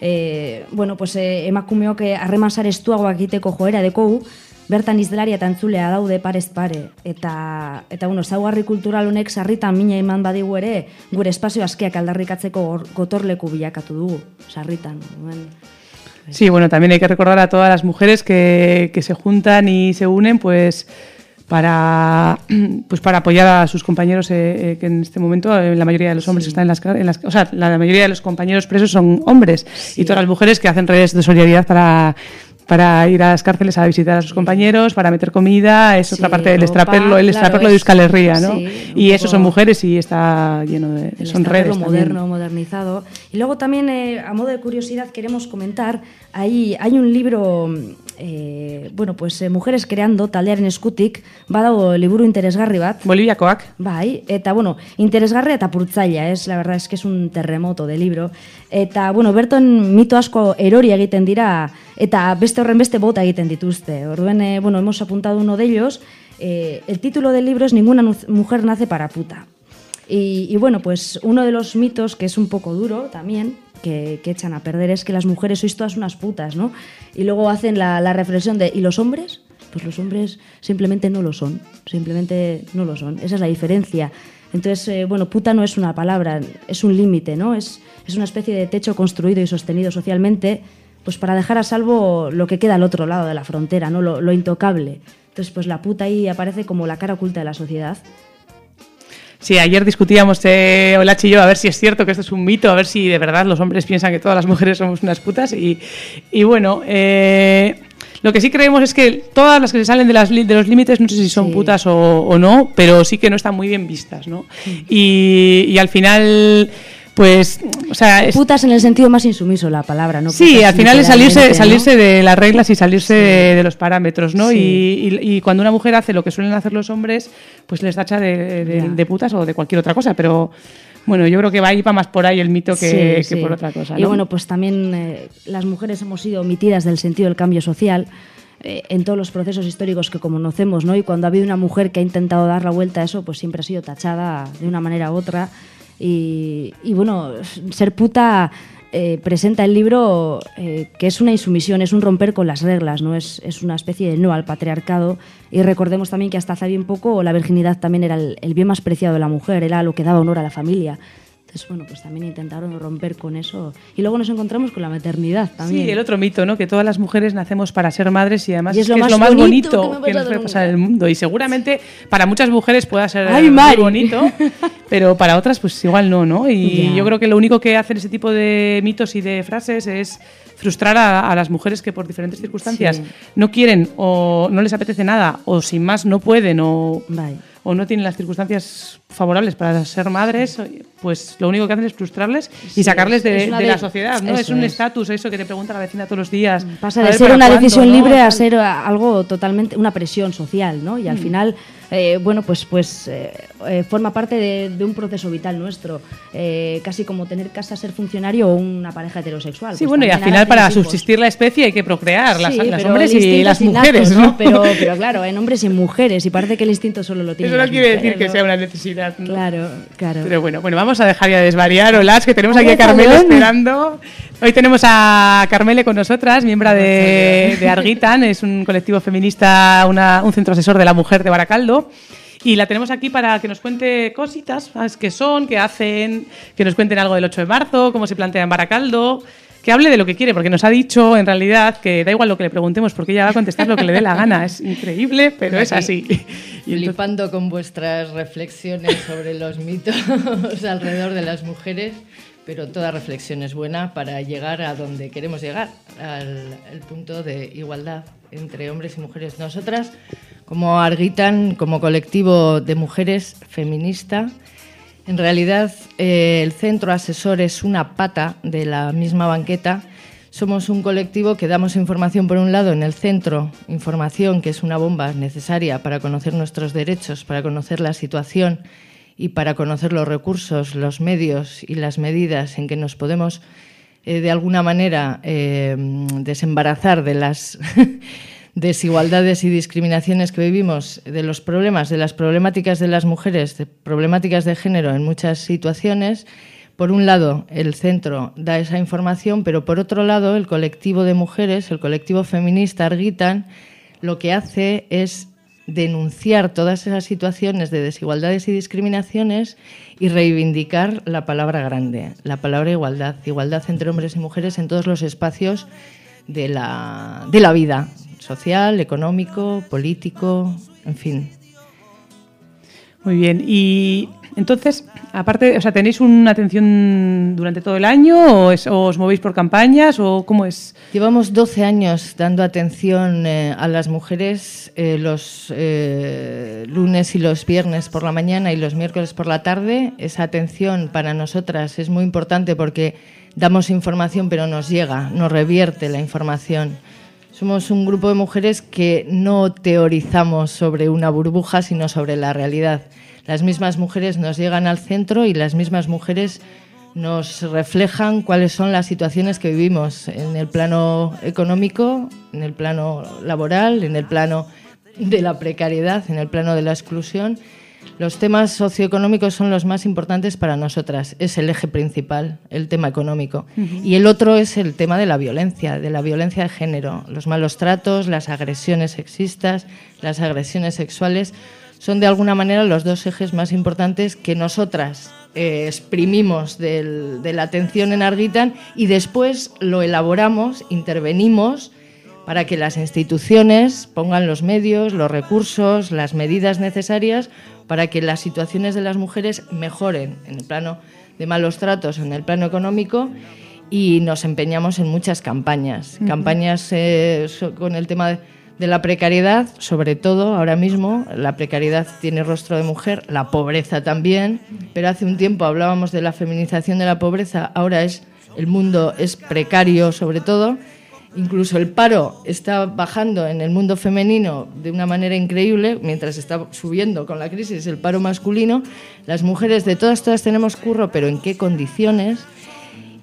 Eh, bueno, pues eh, emakumeok eh, harreman sare estuagoak egiteko joera dekogu, bertan izlaria eta entzulea daude parez pare, eta, eta bueno, zaugarri kultural honek sarritan mina eman badigu ere, gure espazio askeak aldarrikatzeko gotorleku bilakatu dugu, sarritan. Sí, bueno, también hay que recordar a todas las mujeres que, que se juntan y se unen, pues para pues para apoyar a sus compañeros eh, eh, que en este momento eh, la mayoría de los hombres están en las, en las o sea la mayoría de los compañeros presos son hombres. Y todas las mujeres que hacen redes de solidaridad para para ir a las cárceles a visitar a sus compañeros, para meter comida, es otra parte del extraperlo, el claro, extraperlo de Euskal Herria, ¿no? sí, y eso son mujeres y está lleno de el son redes también. moderno, modernizado. Y luego también, eh, a modo de curiosidad, queremos comentar, ahí hay un libro, eh, bueno, pues eh, Mujeres Creando, taldearen eskutik, badago liburu interesgarri bat. Boliviakoak. Bai, eta bueno, interesgarria eta purtzaila, es, la verdad es que es un terremoto de libro. Eta, bueno, berton mito asko erori egiten dira, eta beste horren beste bota egiten dituzte. Orduen, eh, bueno, hemos apuntado uno de ellos. Eh, el título del libro es Ninguna mujer nace para puta. Y, y bueno, pues uno de los mitos que es un poco duro también, que, echan a perder, es que las mujeres sois todas unas putas, ¿no? Y luego hacen la, la reflexión de, ¿y los hombres? Pues los hombres simplemente no lo son, simplemente no lo son. Esa es la diferencia. Entonces, eh, bueno, puta no es una palabra, es un límite, ¿no? Es, es una especie de techo construido y sostenido socialmente, pues para dejar a salvo lo que queda al otro lado de la frontera, ¿no? Lo, lo intocable. Entonces, pues la puta ahí aparece como la cara oculta de la sociedad. Sí, ayer discutíamos eh, Olachi y yo a ver si es cierto que esto es un mito, a ver si de verdad los hombres piensan que todas las mujeres somos unas putas. Y, y bueno, eh, lo que sí creemos es que todas las que se salen de, las, de los límites, no sé si son putas o, o no, pero sí que no están muy bien vistas, ¿no? Y, y al final, pues, o sea, es- Putas en el sentido más insumiso la palabra, ¿no? Sí, al final es salirse, salirse de las reglas y salirse de, de los parámetros, ¿no? Sí. Y, y- y cuando una mujer hace lo que suelen hacer los hombres, pues les tacha de, de- putas o de cualquier otra cosa. Pero bueno, yo creo que va, ahí va más por ahí el mito que, Sí, que sí. por otra cosa. Y ¿no? bueno, pues también eh, las mujeres hemos sido omitidas del sentido del cambio social eh, en todos los procesos históricos que conocemos, ¿no? Y cuando ha habido una mujer que ha intentado dar la vuelta a eso, pues siempre ha sido tachada de una manera u otra. Y, y bueno, ser puta eh, presenta el libro eh, que es una insumisión, es un romper con las reglas, ¿no? Es, es una especie de no al patriarcado. Y recordemos también que hasta hace bien poco la virginidad también era el, el bien más preciado de la mujer, era lo que daba honor a la familia. Entonces, bueno, pues también intentaron romper con eso. Y luego nos encontramos con la maternidad también. Sí, el otro mito, ¿no? Que todas las mujeres nacemos para ser madres y además Y es, lo que más es lo más bonito bonito, que que nos puede pasar en el mundo. Y seguramente para muchas mujeres pueda ser ¡Ay, muy Mari! bonito, pero para otras pues igual no, ¿no? Y Ya. yo creo que lo único que hacen ese tipo de mitos y de frases es frustrar a, a las mujeres que por diferentes circunstancias Sí. no quieren o no les apetece nada o sin más no pueden o, Vale. O no tienen las circunstancias favorables para ser madres, pues lo único que hacen es frustrarles y sacarles es- de, la sociedad, ¿no? Es un es. estatus, eso que te pregunta la vecina todos los días. Pasa de ver, ser ¿para una decisión no? libre a ser a- algo totalmente, una presión social, ¿no? Y al Mm. final, eh, bueno, pues, pues eh, eh, forma parte de, de un proceso vital nuestro. Eh, casi como tener casa, ser funcionario o una pareja heterosexual. Sí, Pues bueno, y al final para subsistir la especie hay que procrear, las, Sí, las hombres y las mujeres, ¿no? Pero, pero claro, en hombres y en mujeres, y parece que el instinto solo lo tienen Eso no las quiere decir que ¿no? sea una necesidad. ¿no? Claro, claro. Pero bueno, bueno, vamos a dejar ya de desvariar. Hola, que tenemos aquí a Carmelo esperando. Hoy tenemos a Carmele con nosotras, miembro de, de Arguitan, es un colectivo feminista, una- un centro asesor de la mujer de Baracaldo. Y la tenemos aquí para que nos cuente cositas, ¿sabes qué son, qué hacen, que nos cuenten algo del 8 de marzo, cómo se plantea en Baracaldo, que hable de lo que quiere, porque nos ha dicho en realidad que da igual lo que le preguntemos, porque ella va a contestar lo que le dé la gana. Es increíble, pero es así. Flipando con vuestras reflexiones sobre los mitos alrededor de las mujeres, pero toda reflexión es buena para llegar a donde queremos llegar, al punto de igualdad entre hombres y mujeres. Nosotras, como Arguitan, como colectivo de mujeres feminista, en realidad, eh, el centro asesor es una pata de la misma banqueta. Somos un colectivo que damos información, por un lado, en el centro, información que es una bomba necesaria para conocer nuestros derechos, para conocer la situación y para conocer los recursos, los medios y las medidas en que nos podemos, eh, de alguna manera, eh, desembarazar de las desigualdades y discriminaciones que vivimos, de los problemas, de las problemáticas de las mujeres, de problemáticas de género en muchas situaciones. Por un lado, el centro da esa información, pero por otro lado, el colectivo de mujeres, el colectivo feminista Arguitan, lo que hace es denunciar todas esas situaciones de desigualdades y discriminaciones y reivindicar la palabra grande, la palabra igualdad, igualdad entre hombres y mujeres en todos los espacios de la, de la vida, social, económico, político, en fin. Muy bien. Y entonces, aparte, o sea, ¿tenéis una atención durante todo el año o, es- o os movéis por campañas o cómo es? Llevamos 12 años dando atención eh, a las mujeres eh, los eh, lunes y los viernes por la mañana y los miércoles por la tarde. Esa atención para nosotras es muy importante porque damos información pero nos llega, nos revierte la información. Somos un grupo de mujeres que no teorizamos sobre una burbuja, sino sobre la realidad. Las mismas mujeres nos llegan al centro y las mismas mujeres nos reflejan cuáles son las situaciones que vivimos en el plano económico, en el plano laboral, en el plano de la precariedad, en el plano de la exclusión. Los temas socioeconómicos son los más importantes para nosotras. Es el eje principal, el tema económico. Y el otro es el tema de la violencia, de la violencia de género. Los malos tratos, las agresiones sexistas, las agresiones sexuales son de alguna manera los dos ejes más importantes que nosotras eh, exprimimos del- de la atención en Argitan y después lo elaboramos, intervenimos para que las instituciones pongan los medios, los recursos, las medidas necesarias para que las situaciones de las mujeres mejoren en el plano de malos tratos, en el plano económico y nos empeñamos en muchas campañas. Campañas eh, con el tema de, de la precariedad, sobre todo ahora mismo. La precariedad tiene rostro de mujer, la pobreza también, pero hace un tiempo hablábamos de la feminización de la pobreza, ahora es el mundo es precario sobre todo. Incluso el paro está bajando en el mundo femenino de una manera increíble, mientras está subiendo con la crisis el paro masculino. Las mujeres de todas, todas tenemos curro, pero ¿en qué condiciones?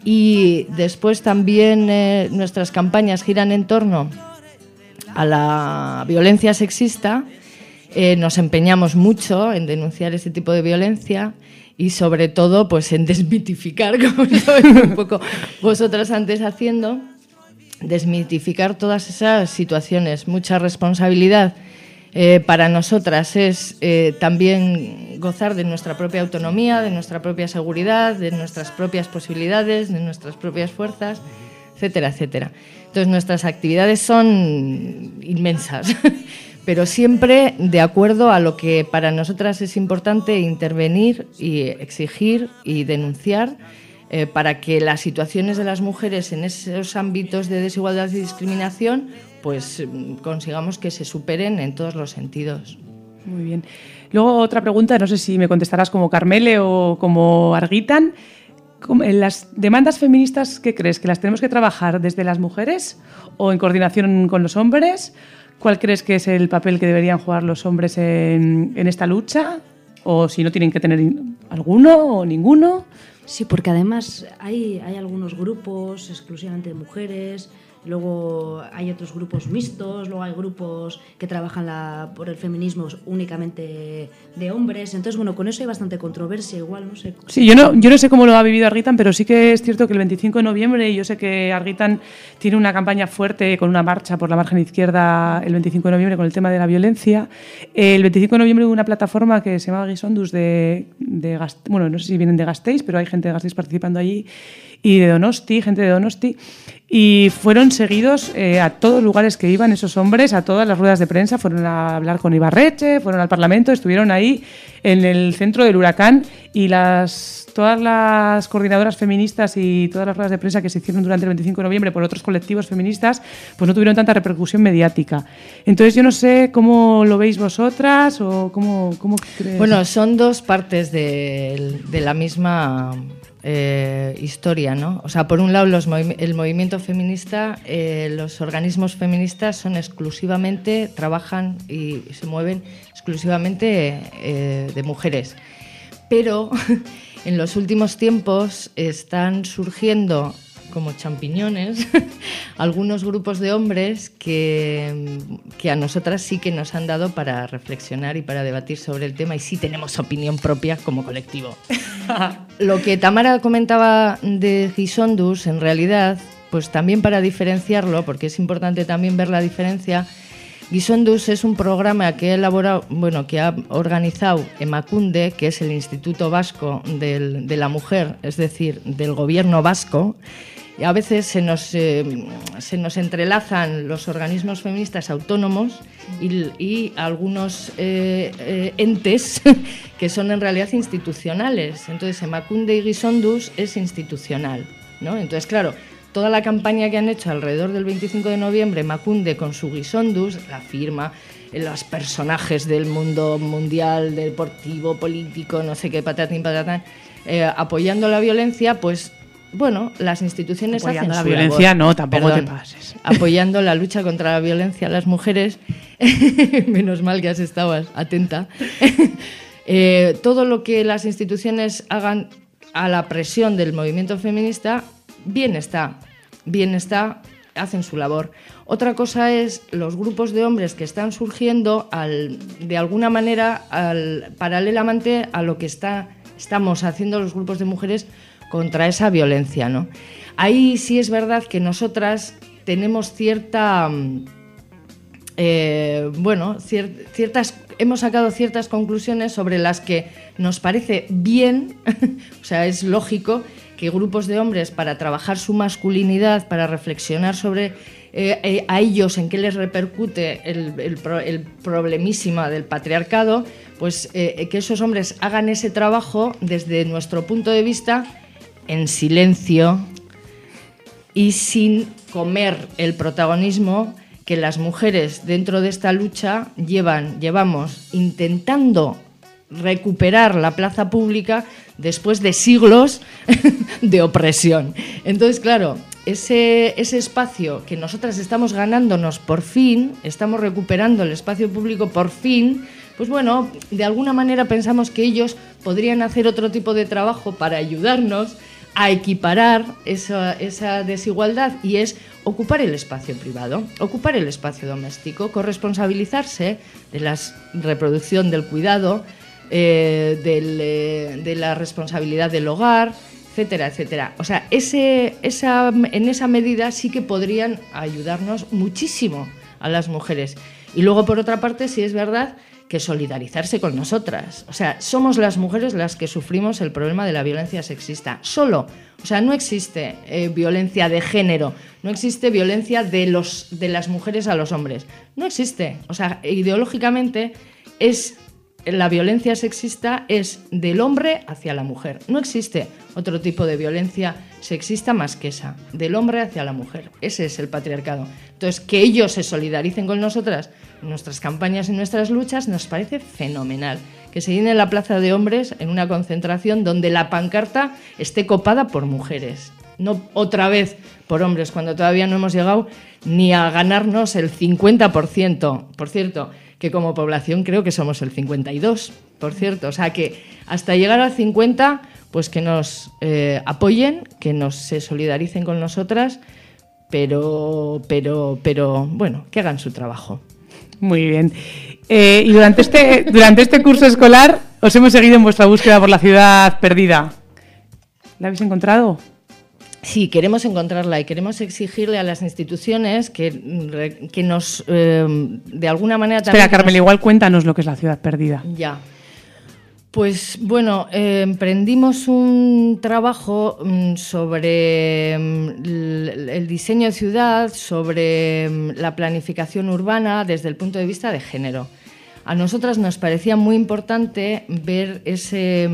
Y después también eh, nuestras campañas giran en torno a la violencia sexista. Eh, nos empeñamos mucho en denunciar este tipo de violencia y sobre todo pues en desmitificar, como estabais un poco vosotras antes haciendo, desmitificar todas esas situaciones. Mucha responsabilidad eh, para nosotras es eh, también gozar de nuestra propia autonomía, de nuestra propia seguridad, de nuestras propias posibilidades, de nuestras propias fuerzas, etcétera, etcétera. Entonces nuestras actividades son inmensas, pero siempre de acuerdo a lo que para nosotras es importante intervenir y exigir y denunciar eh, para que las situaciones de las mujeres en esos ámbitos de desigualdad y discriminación pues mm, consigamos que se superen en todos los sentidos. Muy bien. Luego otra pregunta, no sé si me contestarás como Carmele o como Arguitan. ¿Cómo- en Las demandas feministas, ¿qué crees? ¿Que las tenemos que trabajar desde las mujeres o en coordinación con los hombres? ¿Cuál crees que es el papel que deberían jugar los hombres en, esta lucha? ¿O si no tienen que tener alguno o ninguno? Sí, porque además hay, hay algunos grupos exclusivamente de mujeres, luego hay otros grupos mixtos, luego hay grupos que trabajan la- por el feminismo únicamente de hombres. Entonces, bueno, con eso hay bastante controversia igual, no sé. Sí, yo no, yo no sé cómo lo ha vivido Arguitan, pero sí que es cierto que el 25 de noviembre, yo sé que Arguitan tiene una campaña fuerte con una marcha por la margen izquierda el 25 de noviembre con el tema de la violencia. El 25 de noviembre hubo una plataforma que se llama Guisondus de, de bueno, no sé si vienen de Gasteiz, pero hay gente de Gasteiz participando allí y de Donosti, gente de Donosti, y fueron seguidos eh, a todos lugares que iban esos hombres, a todas las ruedas de prensa, fueron a hablar con Ibarreche, fueron al Parlamento, estuvieron ahí en el centro del huracán y las todas las coordinadoras feministas y todas las ruedas de prensa que se hicieron durante el 25 de noviembre por otros colectivos feministas, pues no tuvieron tanta repercusión mediática. Entonces yo no sé cómo lo veis vosotras o cómo, cómo crees. Bueno, son dos partes de, de la misma eh, historia, ¿no? O sea, por un lado, los el movimiento feminista, eh, los organismos feministas son exclusivamente, trabajan y se mueven exclusivamente eh, de mujeres. Pero en los últimos tiempos están surgiendo como champiñones algunos grupos de hombres que, que a nosotras sí que nos han dado para reflexionar y para debatir sobre el tema y sí tenemos opinión propia como colectivo. Lo que Tamara comentaba de Gisondus, en realidad, pues también para diferenciarlo, porque es importante también ver la diferencia, Guisondus es un programa que ha elaborado, bueno, que ha organizado Emacunde, que es el Instituto Vasco del- de la Mujer, es decir, del gobierno vasco. A veces se nos, eh, se nos entrelazan los organismos feministas autónomos y, algunos eh, eh, entes que son en realidad institucionales. Entonces, Emacunde y Guisondus es institucional. ¿no? Entonces, claro, toda la campaña que han hecho alrededor del 25 de noviembre, Macunde con su Guisondus, la firma, los personajes del mundo mundial, deportivo, político, no sé qué, patatín, patatán, apoyando la violencia, pues bueno, las instituciones Apoyando hacen la su violencia, labor. no, tampoco te pases. Apoyando la lucha contra la violencia a las mujeres. Menos mal que has estado atenta. Eh, todo lo que las instituciones hagan a la presión del movimiento feminista, bien está. Bien está, hacen su labor. Otra cosa es los grupos de hombres que están surgiendo al, de alguna manera al- paralelamente a lo que está, estamos haciendo los grupos de mujeres contra esa violencia. ¿no? Ahí sí es verdad que nosotras tenemos cierta... mm, eh, bueno, cier- ciertas, hemos sacado ciertas conclusiones sobre las que nos parece bien, o sea, es lógico que grupos de hombres para trabajar su masculinidad, para reflexionar sobre eh, eh, a ellos en qué les repercute el, el el problemísima del patriarcado, pues que esos hombres hagan ese trabajo desde nuestro punto de vista en silencio, y sin comer el protagonismo que las mujeres dentro de esta lucha llevan, llevamos intentando recuperar la plaza pública después de siglos de opresión. Entonces, claro, ese, ese espacio que nosotras estamos ganándonos por fin, estamos recuperando el espacio público por fin, pues bueno, de alguna manera pensamos que ellos podrían hacer otro tipo de trabajo para ayudarnos a equiparar esa, desigualdad y es ocupar el espacio privado, ocupar el espacio doméstico, corresponsabilizarse de la reproducción del cuidado, eh, eh, de la responsabilidad del hogar, etcétera, etcétera. O sea, en esa medida sí que podrían ayudarnos muchísimo a las mujeres. Y luego, por otra parte, sí es verdad que solidarizarse con nosotras. O sea, somos las mujeres las que sufrimos el problema de la violencia sexista. Solo. O sea, no existe eh, violencia de género, no existe violencia de, los, de las mujeres a los hombres. No existe. O sea, ideológicamente es la violencia sexista es del hombre hacia la mujer. No existe otro tipo de violencia sexista más que esa, del hombre hacia la mujer. Ese es el patriarcado. Entonces, que ellos se solidaricen con nosotras nuestras campañas y nuestras luchas nos parece fenomenal. Que se llene la plaza de hombres en una concentración donde la pancarta esté copada por mujeres. No otra vez por hombres, cuando todavía no hemos llegado ni a ganarnos el 50%. Por cierto, que como población creo que somos el 52, por cierto. O sea que hasta llegar al 50, pues que nos eh, apoyen, que nos se solidaricen con nosotras, pero, pero, pero, bueno, que hagan su trabajo. Muy bien. Eh, y durante este, durante este curso escolar os hemos seguido en vuestra búsqueda por la ciudad perdida. ¿La habéis encontrado? Sí, queremos encontrarla y queremos exigirle a las instituciones que, que nos, eh, de alguna manera también... Espera, que Carmel, nos- igual cuéntanos lo que es la ciudad perdida. Ya. Pues bueno, eh, emprendimos un trabajo mm, sobre mm, el, el diseño de ciudad, sobre mm, la planificación urbana desde el punto de vista de género. A nosotras nos parecía muy importante ver ese,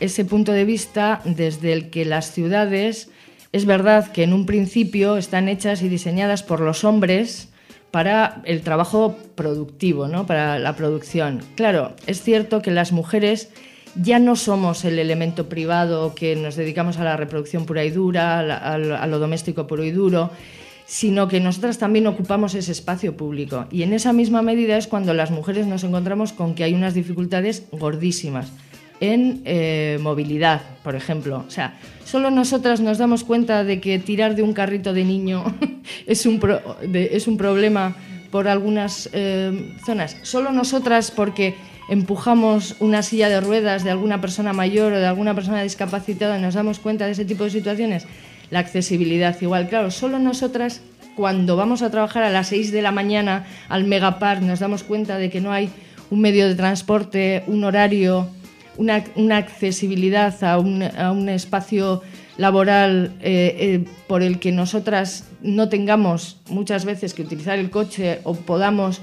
ese punto de vista desde el que las ciudades, es verdad que en un principio están hechas y diseñadas por los hombres, para el trabajo productivo, ¿no? para la producción. Claro, es cierto que las mujeres ya no somos el elemento privado que nos dedicamos a la reproducción pura y dura, a, lo doméstico puro y duro, sino que nosotras también ocupamos ese espacio público. Y en esa misma medida es cuando las mujeres nos encontramos con que hay unas dificultades gordísimas en eh, movilidad, por ejemplo. O sea, solo nosotras nos damos cuenta de que tirar de un carrito de niño es, un es un problema por algunas eh, zonas. Solo nosotras porque empujamos una silla de ruedas de alguna persona mayor o de alguna persona discapacitada nos damos cuenta de ese tipo de situaciones. La accesibilidad igual, claro, solo nosotras cuando vamos a trabajar a las 6 de la mañana al Megapark nos damos cuenta de que no hay un medio de transporte, un horario, una, accesibilidad a un, a un espacio laboral eh, eh, por el que nosotras no tengamos muchas veces que utilizar el coche o podamos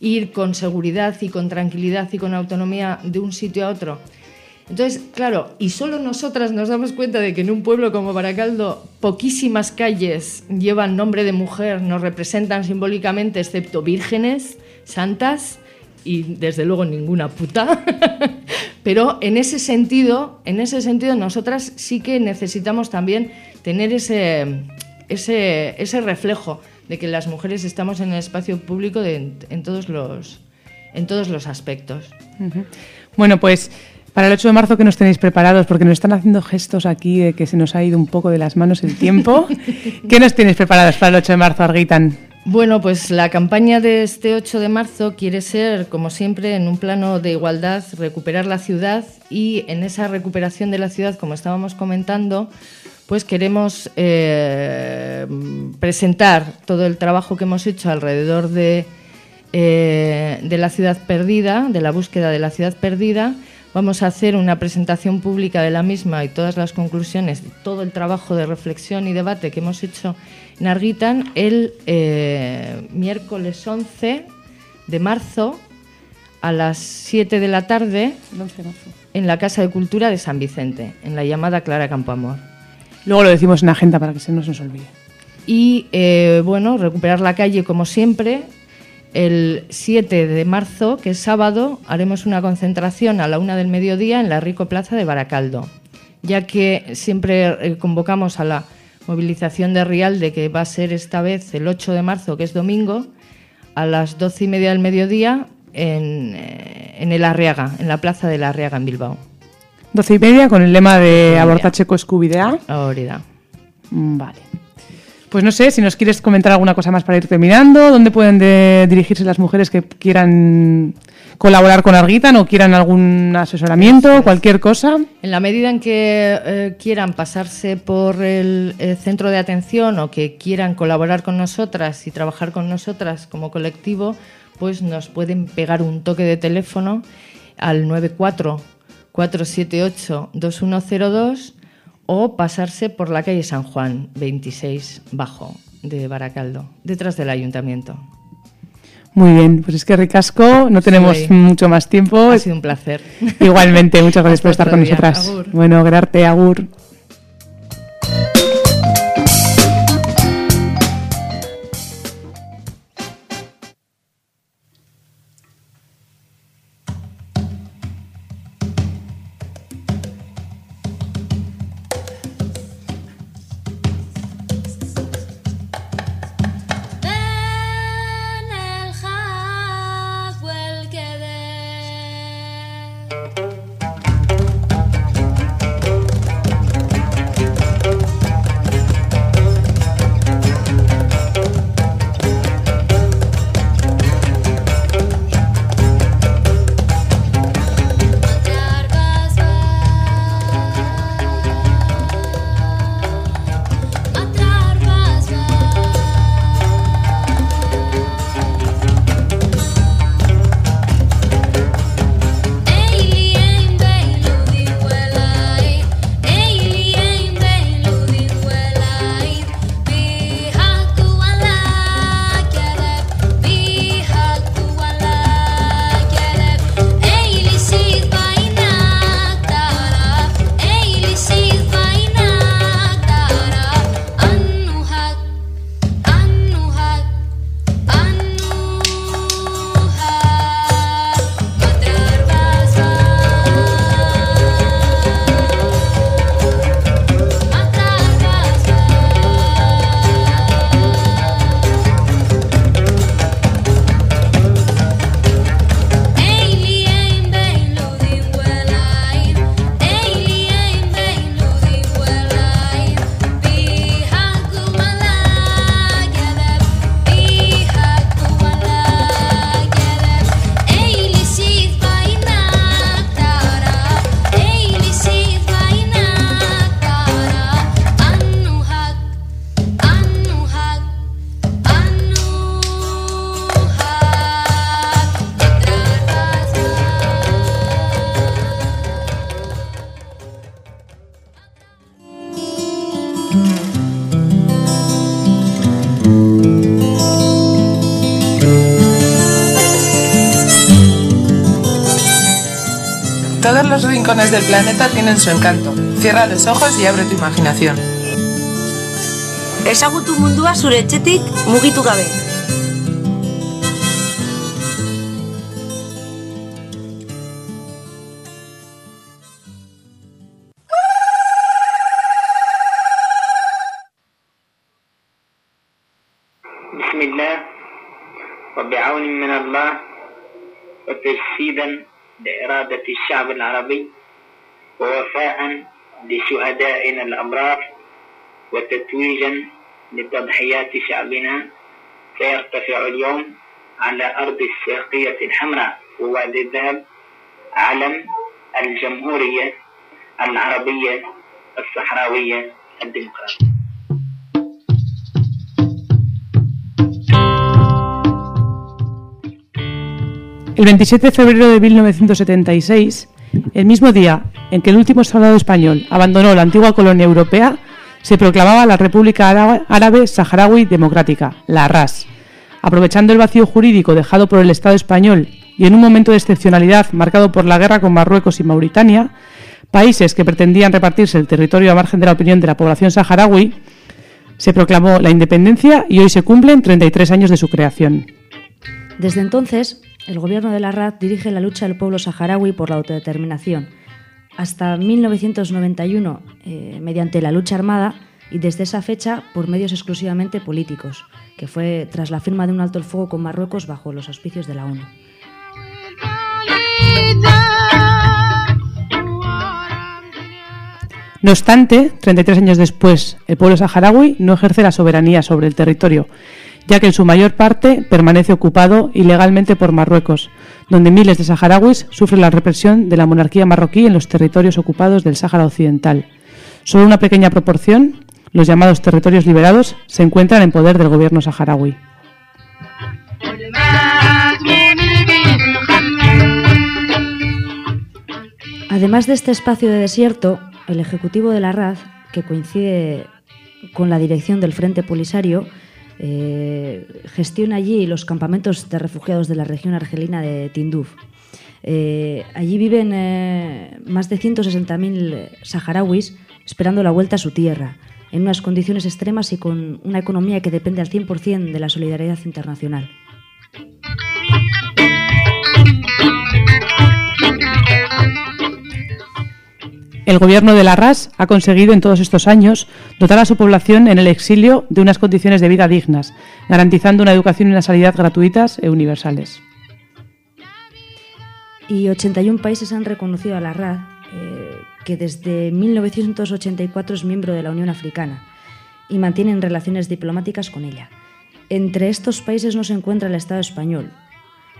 ir con seguridad y con tranquilidad y con autonomía de un sitio a otro. Entonces, claro, y solo nosotras nos damos cuenta de que en un pueblo como Baracaldo poquísimas calles llevan nombre de mujer, nos representan simbólicamente, excepto vírgenes, santas y desde luego ninguna puta. Pero en ese sentido, en ese sentido nosotras sí que necesitamos también tener ese, ese, ese reflejo de que las mujeres estamos en el espacio público de- en, todos los, en todos los aspectos. Bueno, pues para el 8 de marzo, ¿qué nos tenéis preparados? Porque nos están haciendo gestos aquí de que se nos ha ido un poco de las manos el tiempo. ¿Qué nos tenéis preparados para el 8 de marzo, Arguitan? Bueno, pues la campaña de este 8 de marzo quiere ser, como siempre, en un plano de igualdad, recuperar la ciudad y en esa recuperación de la ciudad, como estábamos comentando, pues queremos eh, presentar todo el trabajo que hemos hecho alrededor de, eh, de la ciudad perdida, de la búsqueda de la ciudad perdida. Vamos a hacer una presentación pública de la misma y todas las conclusiones, todo el trabajo de reflexión y debate que hemos hecho en Arguitan el eh, miércoles 11 de marzo a las 7 de la tarde en la Casa de Cultura de San Vicente, en la llamada Clara Campoamor. Luego lo decimos en agenda para que se no se nos olvide. Y eh, bueno, recuperar la calle como siempre. El 7 de marzo, que es sábado, haremos una concentración a la una del mediodía en la Rico Plaza de Baracaldo, ya que siempre eh, convocamos a la movilización de Rialde, que va a ser esta vez el 8 de marzo, que es domingo, a las doce y media del mediodía en, eh, en el Arriaga, en la Plaza del Arriaga, en Bilbao. 12 y media con el lema de media. Abortacheco Scubidea. Ahorita. Vale. Pues no sé si nos quieres comentar alguna cosa más para ir terminando. ¿Dónde pueden de- dirigirse las mujeres que quieran colaborar con Arguitan o quieran algún asesoramiento, cualquier cosa? En la medida en que eh, quieran pasarse por el, eh, centro de atención o que quieran colaborar con nosotras y trabajar con nosotras como colectivo, pues nos pueden pegar un toque de teléfono al 94 478 2102 o pasarse por la calle San Juan 26 Bajo de Baracaldo, detrás del ayuntamiento. Muy bien, pues es que ricasco, no tenemos Sí. mucho más tiempo. Ha sido un placer. Igualmente, muchas gracias por estar con día. nosotras. Agur. Bueno, grarte, agur. rincones del planeta tienen su encanto. Cierra los ojos y abre tu imaginación. Ezagutu mundua zure etxetik mugitu gabe. بسم الله وبعون من الله وتجسيدا لإرادة الشعب العربي ووفاء لشهدائنا الأبرار وتتويجا لتضحيات شعبنا. سيرتفع اليوم على أرض الشرقية الحمراء ووادي الذهب علم الجمهورية العربية الصحراوية الديمقراطية. El 27 de febrero de 1976, el mismo día en que el último soldado español abandonó la antigua colonia europea, se proclamaba la República Árabe- Saharaui Democrática, la RAS. Aprovechando el vacío jurídico dejado por el Estado español y en un momento de excepcionalidad marcado por la guerra con Marruecos y Mauritania, países que pretendían repartirse el territorio a margen de la opinión de la población saharaui, se proclamó la independencia y hoy se cumplen 33 años de su creación. Desde entonces, el gobierno de la RAD dirige la lucha del pueblo saharaui por la autodeterminación. Hasta 1991, eh, mediante la lucha armada, y desde esa fecha por medios exclusivamente políticos, que fue tras la firma de un alto el fuego con Marruecos bajo los auspicios de la ONU. No obstante, 33 años después, el pueblo saharaui no ejerce la soberanía sobre el territorio, ya que en su mayor parte permanece ocupado ilegalmente por Marruecos, donde miles de saharauis sufren la represión de la monarquía marroquí en los territorios ocupados del Sáhara Occidental. Solo una pequeña proporción, los llamados territorios liberados, se encuentran en poder del gobierno saharaui. Además de este espacio de desierto, el Ejecutivo de la RAD, que coincide con la dirección del Frente Polisario, eh, gestiona allí los campamentos de refugiados de la región argelina de Tinduf. Eh, allí viven eh, más de 160.000 saharauis esperando la vuelta a su tierra, en unas condiciones extremas y con una economía que depende al 100% de la solidaridad internacional. El gobierno de la RAS ha conseguido en todos estos años dotar a su población en el exilio de unas condiciones de vida dignas, garantizando una educación y una sanidad gratuitas e universales. Y 81 países han reconocido a la RAD, eh, que desde 1984 es miembro de la Unión Africana y mantienen relaciones diplomáticas con ella. Entre estos países no se encuentra el Estado español.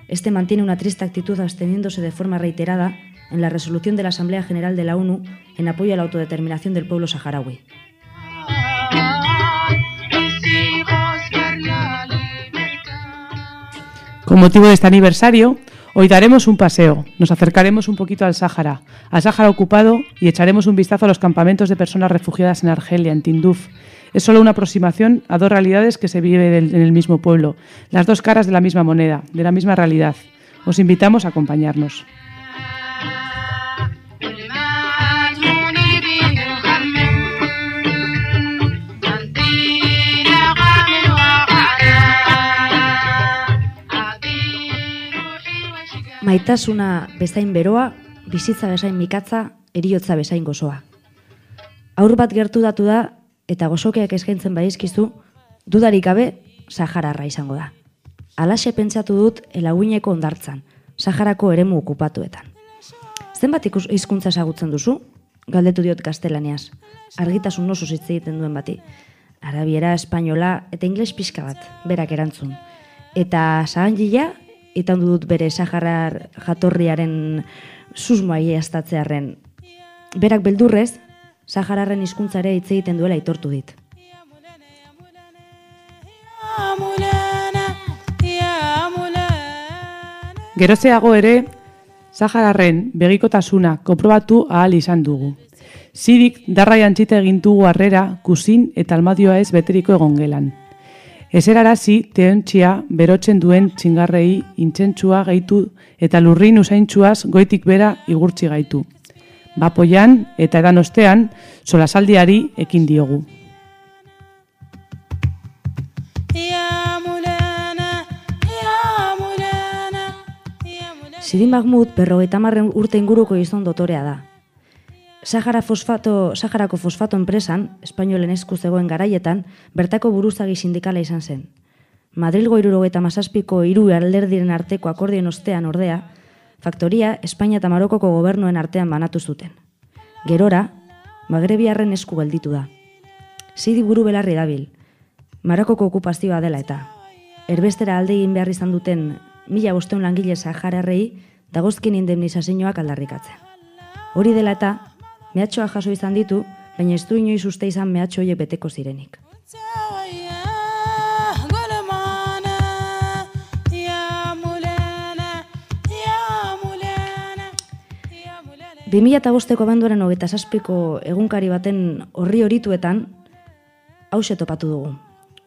Este mantiene una triste actitud absteniéndose de forma reiterada en la resolución de la Asamblea General de la ONU en apoyo a la autodeterminación del pueblo saharaui. Con motivo de este aniversario, hoy daremos un paseo, nos acercaremos un poquito al Sáhara, al Sáhara ocupado y echaremos un vistazo a los campamentos de personas refugiadas en Argelia, en Tinduf. Es solo una aproximación a dos realidades que se viven en el mismo pueblo, las dos caras de la misma moneda, de la misma realidad. Os invitamos a acompañarnos. Maitasuna bezain beroa, bizitza bezain mikatza, eriotza bezain gozoa. Aur bat gertu datu da, eta gozokeak eskaintzen badizkizu, dudarik gabe, Sahararra izango da. Alaxe pentsatu dut elaguineko ondartzan, Saharako eremu okupatuetan. Zenbat ikus hizkuntza ezagutzen duzu? Galdetu diot gaztelaniaz. Argitasun oso hitz egiten duen bati. Arabiera, espainola eta ingles pixka bat, berak erantzun. Eta sahanjila, itan dut bere Saharar jatorriaren susmoa estatzearen. Berak beldurrez, Sahararren hizkuntzare hitz egiten duela aitortu dit. Gerozeago ere, Sahararren begikotasuna konprobatu ahal izan dugu. Zidik darra jantxita egin harrera, kusin eta almadioa ez beteriko egon gelan. Eserarazi teontxia berotzen duen txingarrei intzentsua gaitu eta lurrin usaintxuaz goitik bera igurtzi gaitu. Bapoian eta edan ostean, solasaldiari ekin diogu. Sidin Mahmud berrogeita marren urte inguruko izan dotorea da. Sahara fosfato, Saharako fosfato enpresan, espainolen esku zegoen garaietan, bertako buruzagi sindikala izan zen. Madrilgo irurogeita masazpiko iru alderdiren arteko akordien ostean ordea, faktoria Espainia eta Marokoko gobernuen artean banatu zuten. Gerora, Magrebiarren esku gelditu da. Sidi buru belarri dabil, Marokoko okupazioa dela eta. Erbestera alde egin behar izan duten mila bosteun langile sahararrei dagozkin indemnizazioak aldarrikatzen. Hori dela eta, mehatxoa jaso izan ditu, baina ez du inoiz uste izan mehatxo horiek beteko zirenik. Bi mila eta bosteko abanduaren hogeita zazpiko egunkari baten horri horituetan, hause topatu dugu.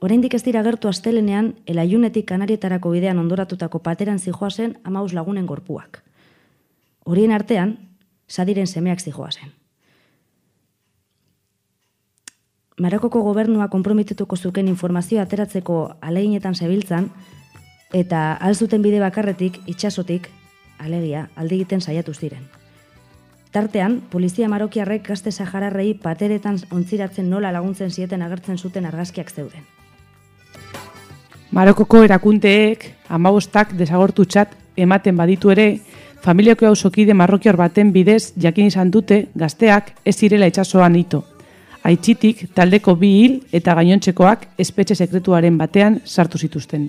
Oraindik ez dira gertu astelenean, elaiunetik kanarietarako bidean ondoratutako pateran zijoazen amaus lagunen gorpuak. Horien artean, sadiren semeak zijoazen. Marokoko gobernua konpromitituko zuken informazioa ateratzeko aleginetan zebiltzan, eta alzuten bide bakarretik, itxasotik, alegia, aldi egiten saiatu ziren. Tartean, polizia marokiarrek gazte sahararrei pateretan ontziratzen nola laguntzen zieten agertzen zuten argazkiak zeuden. Marokoko erakunteek amabostak desagortu txat ematen baditu ere, familiako hausokide marrokiar baten bidez jakin izan dute gazteak ez zirela itsasoan ito. Aitzitik taldeko bi hil eta gainontzekoak espetxe sekretuaren batean sartu zituzten.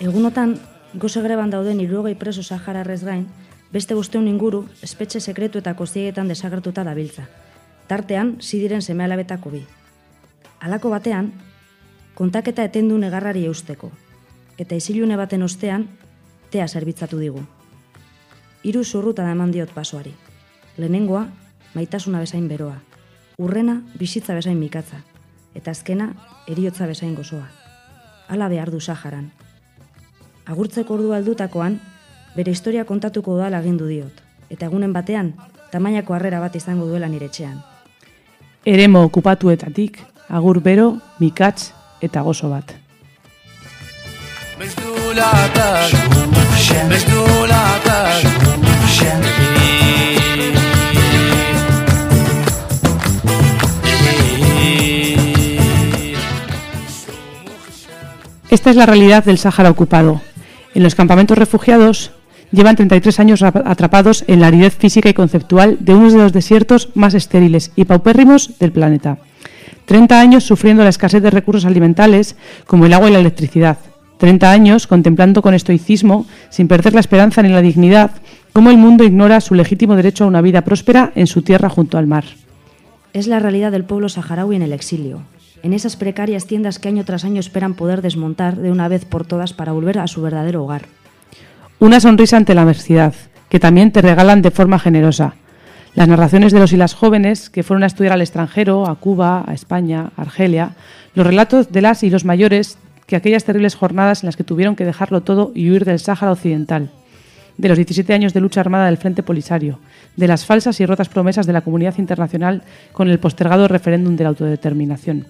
Egunotan, gozo greban dauden irugei preso Sahara gain, beste guzteun inguru, espetxe sekretuetako ziegetan desagertuta dabiltza. Tartean, zidiren seme alabetako bi. Halako batean, kontaketa etendu negarrari eusteko, eta isilune baten ostean, tea zerbitzatu digu. Hiru zurruta da eman diot pasoari. Lehenengoa, maitasuna bezain beroa. Urrena, bizitza bezain mikatza. Eta azkena, eriotza bezain gozoa. Hala behar du Saharan. Agurtzeko ordu aldutakoan, bere historia kontatuko da lagindu diot, eta egunen batean, tamainako harrera bat izango duela nire txean. Eremo okupatuetatik, agur bero, mikatz eta gozo bat. Esta es la realidad del Sáhara ocupado. En los campamentos refugiados, llevan 33 años ap- atrapados en la aridez física y conceptual de uno de los desiertos más estériles y paupérrimos del planeta. 30 años sufriendo la escasez de recursos alimentales como el agua y la electricidad. 30 años contemplando con estoicismo, sin perder la esperanza ni la dignidad, cómo el mundo ignora su legítimo derecho a una vida próspera en su tierra junto al mar. Es la realidad del pueblo saharaui en el exilio, en esas precarias tiendas que año tras año esperan poder desmontar de una vez por todas para volver a su verdadero hogar. Una sonrisa ante la adversidad, que también te regalan de forma generosa. Las narraciones de los y las jóvenes que fueron a estudiar al extranjero, a Cuba, a España, a Argelia, los relatos de las y los mayores que aquellas terribles jornadas en las que tuvieron que dejarlo todo y huir del Sáhara Occidental, de los 17 años de lucha armada del Frente Polisario, de las falsas y rotas promesas de la comunidad internacional con el postergado referéndum de la autodeterminación.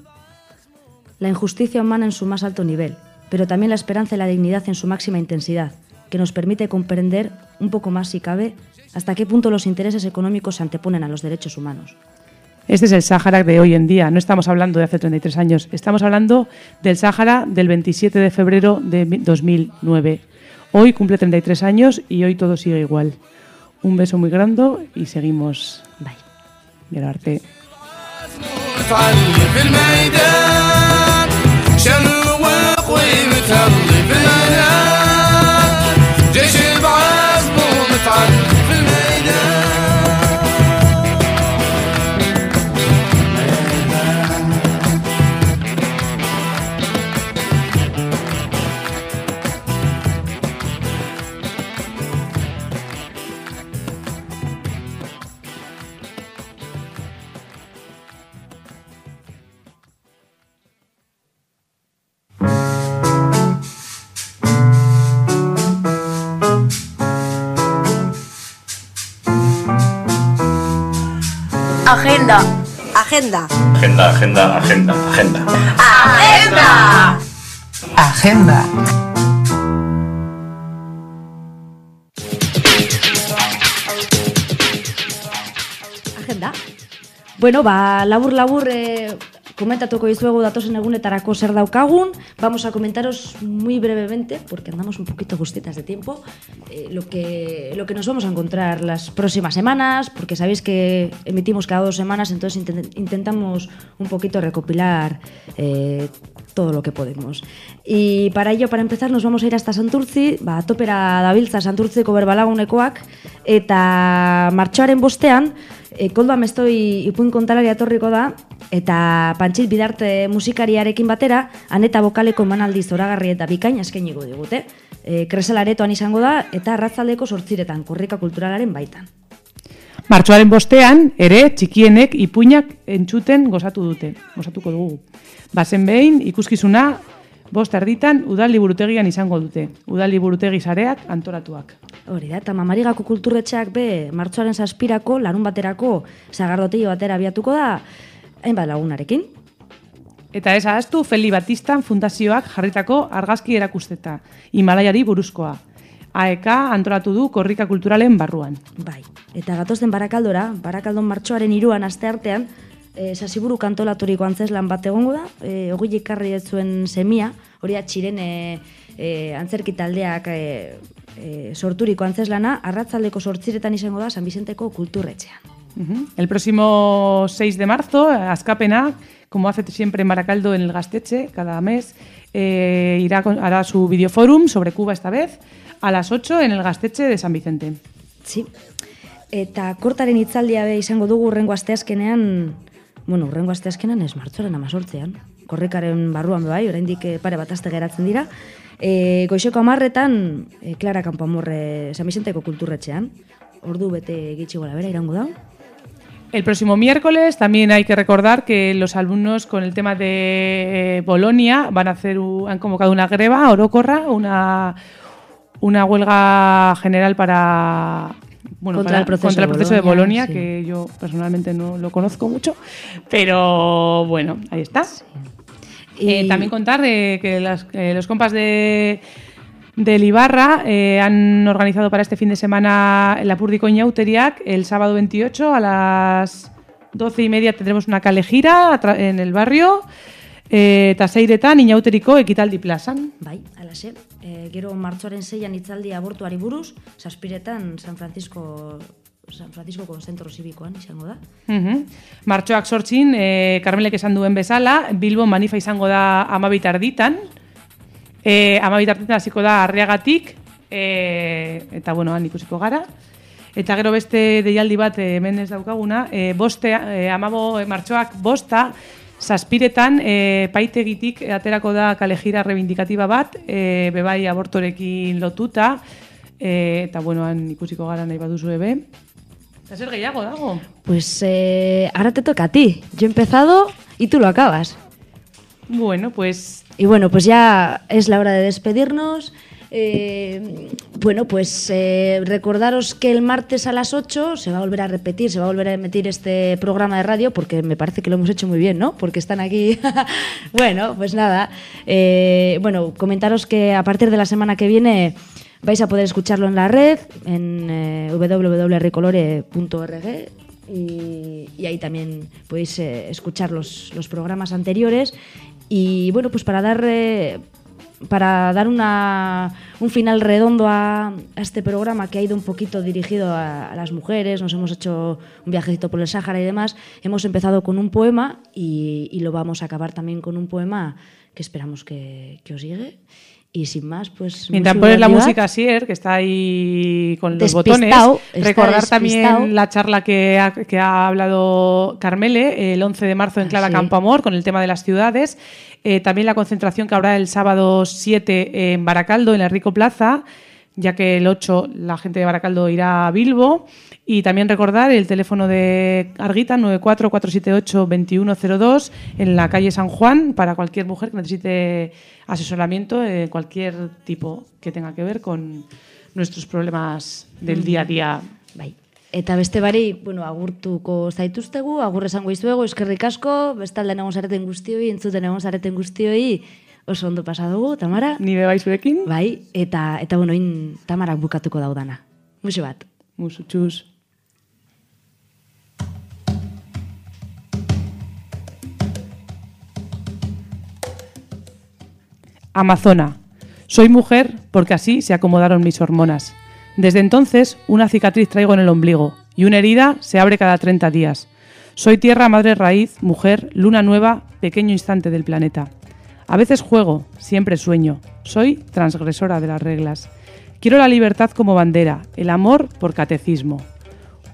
La injusticia humana en su más alto nivel, pero también la esperanza y la dignidad en su máxima intensidad, que nos permite comprender, un poco más si cabe, hasta qué punto los intereses económicos se anteponen a los derechos humanos. Este es el Sáhara de hoy en día, no estamos hablando de hace 33 años, estamos hablando del Sáhara del 27 de febrero de 2009. Hoy cumple 33 años y hoy todo sigue igual. Un beso muy grande y seguimos. Bye. Gerarte. Agenda. Agenda. Agenda, agenda, agenda, agenda. Agenda. Agenda. Agenda. Bueno, ba, labur labur eh, komentatuko dizuegu datosen egunetarako zer daukagun. Vamos a comentaros muy brevemente, porque andamos un poquito justitas de tiempo, eh, lo, que, lo que nos vamos a encontrar las próximas semanas, porque sabéis que emitimos cada dos semanas, entonces intent- intentamos un poquito recopilar eh, todo lo que podemos. Y para ello, para empezar, nos vamos a ir hasta Santurtzi, ba, topera dabiltza Santurtziko berbalagunekoak, eta martxoaren bostean, e, koldo amestoi ipuin kontalaria etorriko da, eta pantxit bidarte musikariarekin batera, aneta bokaleko emanaldi zoragarri eta bikain eskainiko digute. E, kreselaretoan izango da, eta arratzaldeko sortziretan, korrika kulturalaren baitan. Martxoaren bostean, ere, txikienek ipuinak entzuten gozatu dute, gozatuko dugu. Bazen behin, ikuskizuna, bost erditan, udal liburutegian izango dute. Udal liburutegi sareak antolatuak. Hori da, eta mamarigako kulturretxeak be, martxoaren zazpirako, larun baterako, zagardotillo batera abiatuko da, hainbat lagunarekin. Eta ez ahaztu Feli Batistan fundazioak jarritako argazki erakusteta, Himalaiari buruzkoa. AEK antolatu du korrika kulturalen barruan. Bai, eta gatozen barakaldora, barakaldon martxoaren iruan aste artean, e, sasiburu kantolaturiko antzeslan bat egongo da, e, ogui ekarri ez zuen semia, hori atxiren e, e, antzerki taldeak e, e, sorturiko antzeslana, arratzaldeko sortziretan izango da San Vicenteko kulturretxean. Ujú. El próximo 6 de marzo, Azcapena, como hace siempre en Baracaldo en el Gasteche, cada mes, eh, irá con- hará su videoforum sobre Cuba esta vez, a las 8 en el Gasteche de San Vicente. Sí. Eta kortaren hitzaldia be izango dugu urrengo asteazkenean, bueno, urrengo asteazkenean ez martxoaren amazortzean, korrekaren barruan bai, oraindik eh, pare bat aste geratzen dira. E, goizeko amarretan, e, Clara Campamorre San Vicenteko kulturretxean, ordu bete gitxi gora bera irango da. El próximo miércoles también hay que recordar que los alumnos con el tema de eh, Bolonia van a hacer, han convocado una greba, Orocorra, una, una huelga general para bueno, Contra para- el proceso contra el de proceso de Bolonia, sí. que yo personalmente no lo conozco mucho, pero bueno, ahí está. Eh, también contar eh, que las- eh, los compas de del Ibarra eh, han organizado para este fin de semana la Purdiko Inauteriak el sábado 28 a las 12 y media tendremos una kalejira atra- en el barrio eh, eta seiretan inauteriko ekitaldi plazan. Bai, alaxe. E, gero martxoaren zeian hitzaldi abortuari buruz, saspiretan San Francisco San Francisco zentro zibikoan izango da. Mhm. Martxoak sortzin, eh, Karmelek esan duen bezala, Bilbo manifa izango da amabit arditan. Eh, amabit arditan hasiko da arriagatik, eh, eta bueno, han ikusiko gara. Eta gero beste deialdi bat eh, hemen ez daukaguna, eh, boste, eh, amabo eh, martxoak bosta, Zazpiretan, eh, paitegitik aterako da kalejira reivindikatiba bat, eh, bebai abortorekin lotuta, eh, eta bueno, han ikusiko gara nahi baduzu ebe. Eta zer gehiago dago? Pues eh, ahora te toca a ti. Yo he empezado y tú lo acabas. Bueno, pues Y bueno, pues ya es la hora de despedirnos. Eh, bueno, pues eh, recordaros que el martes a las 8 se va a volver a repetir, se va a volver a emitir este programa de radio, porque me parece que lo hemos hecho muy bien, ¿no? Porque están aquí. bueno, pues nada. Eh, bueno, comentaros que a partir de la semana que viene vais a poder escucharlo en la red, en www.ricolore.org y, ahí también podéis escuchar los, los programas anteriores. Y bueno, pues para dar, para dar una, un final redondo a, este programa que ha ido un poquito dirigido a, las mujeres, nos hemos hecho un viajecito por el Sáhara y demás, hemos empezado con un poema y, y lo vamos a acabar también con un poema que esperamos que, que os llegue. Y sin más, pues... Mientras pones la música Sier, que está ahí con los botones, recordar también la charla que ha, que ha hablado Carmele el 11 de marzo en Clara sí. Campo Amor con el tema de las ciudades. Eh, también la concentración que habrá el sábado 7 en Baracaldo, en la Rico Plaza, ya que el 8 la gente de Baracaldo irá a Bilbo. Y también recordar el teléfono de Arguita 944782102 en la calle San Juan para cualquier mujer que necesite asesoramiento de cualquier tipo que tenga que ver con nuestros problemas del día a día. Bye. Eta beste bari, bueno, agurtuko zaituztegu, agur esango izuego, eskerrik asko, bestalde egon zareten guztioi, entzuten egon zareten guztioi, oso ondo pasa dugu, Tamara. Ni be bai zurekin. Bai, eta, eta bueno, in Tamarak bukatuko daudana. Musu bat. Musu, txus. Amazona. Soy mujer porque así se acomodaron mis hormonas. Desde entonces, una cicatriz traigo en el ombligo y una herida se abre cada 30 días. Soy tierra, madre raíz, mujer, luna nueva, pequeño instante del planeta. A veces juego, siempre sueño. Soy transgresora de las reglas. Quiero la libertad como bandera, el amor por catecismo.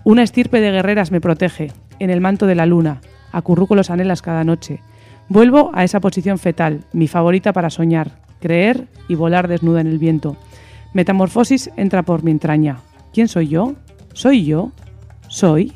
Una estirpe de guerreras me protege, en el manto de la luna, acurruco los anhelas cada noche. Vuelvo a esa posición fetal, mi favorita para soñar, creer y volar desnuda en el viento. Metamorfosis entra por mi entraña. ¿Quién soy yo? ¿Soy yo? ¿Soy?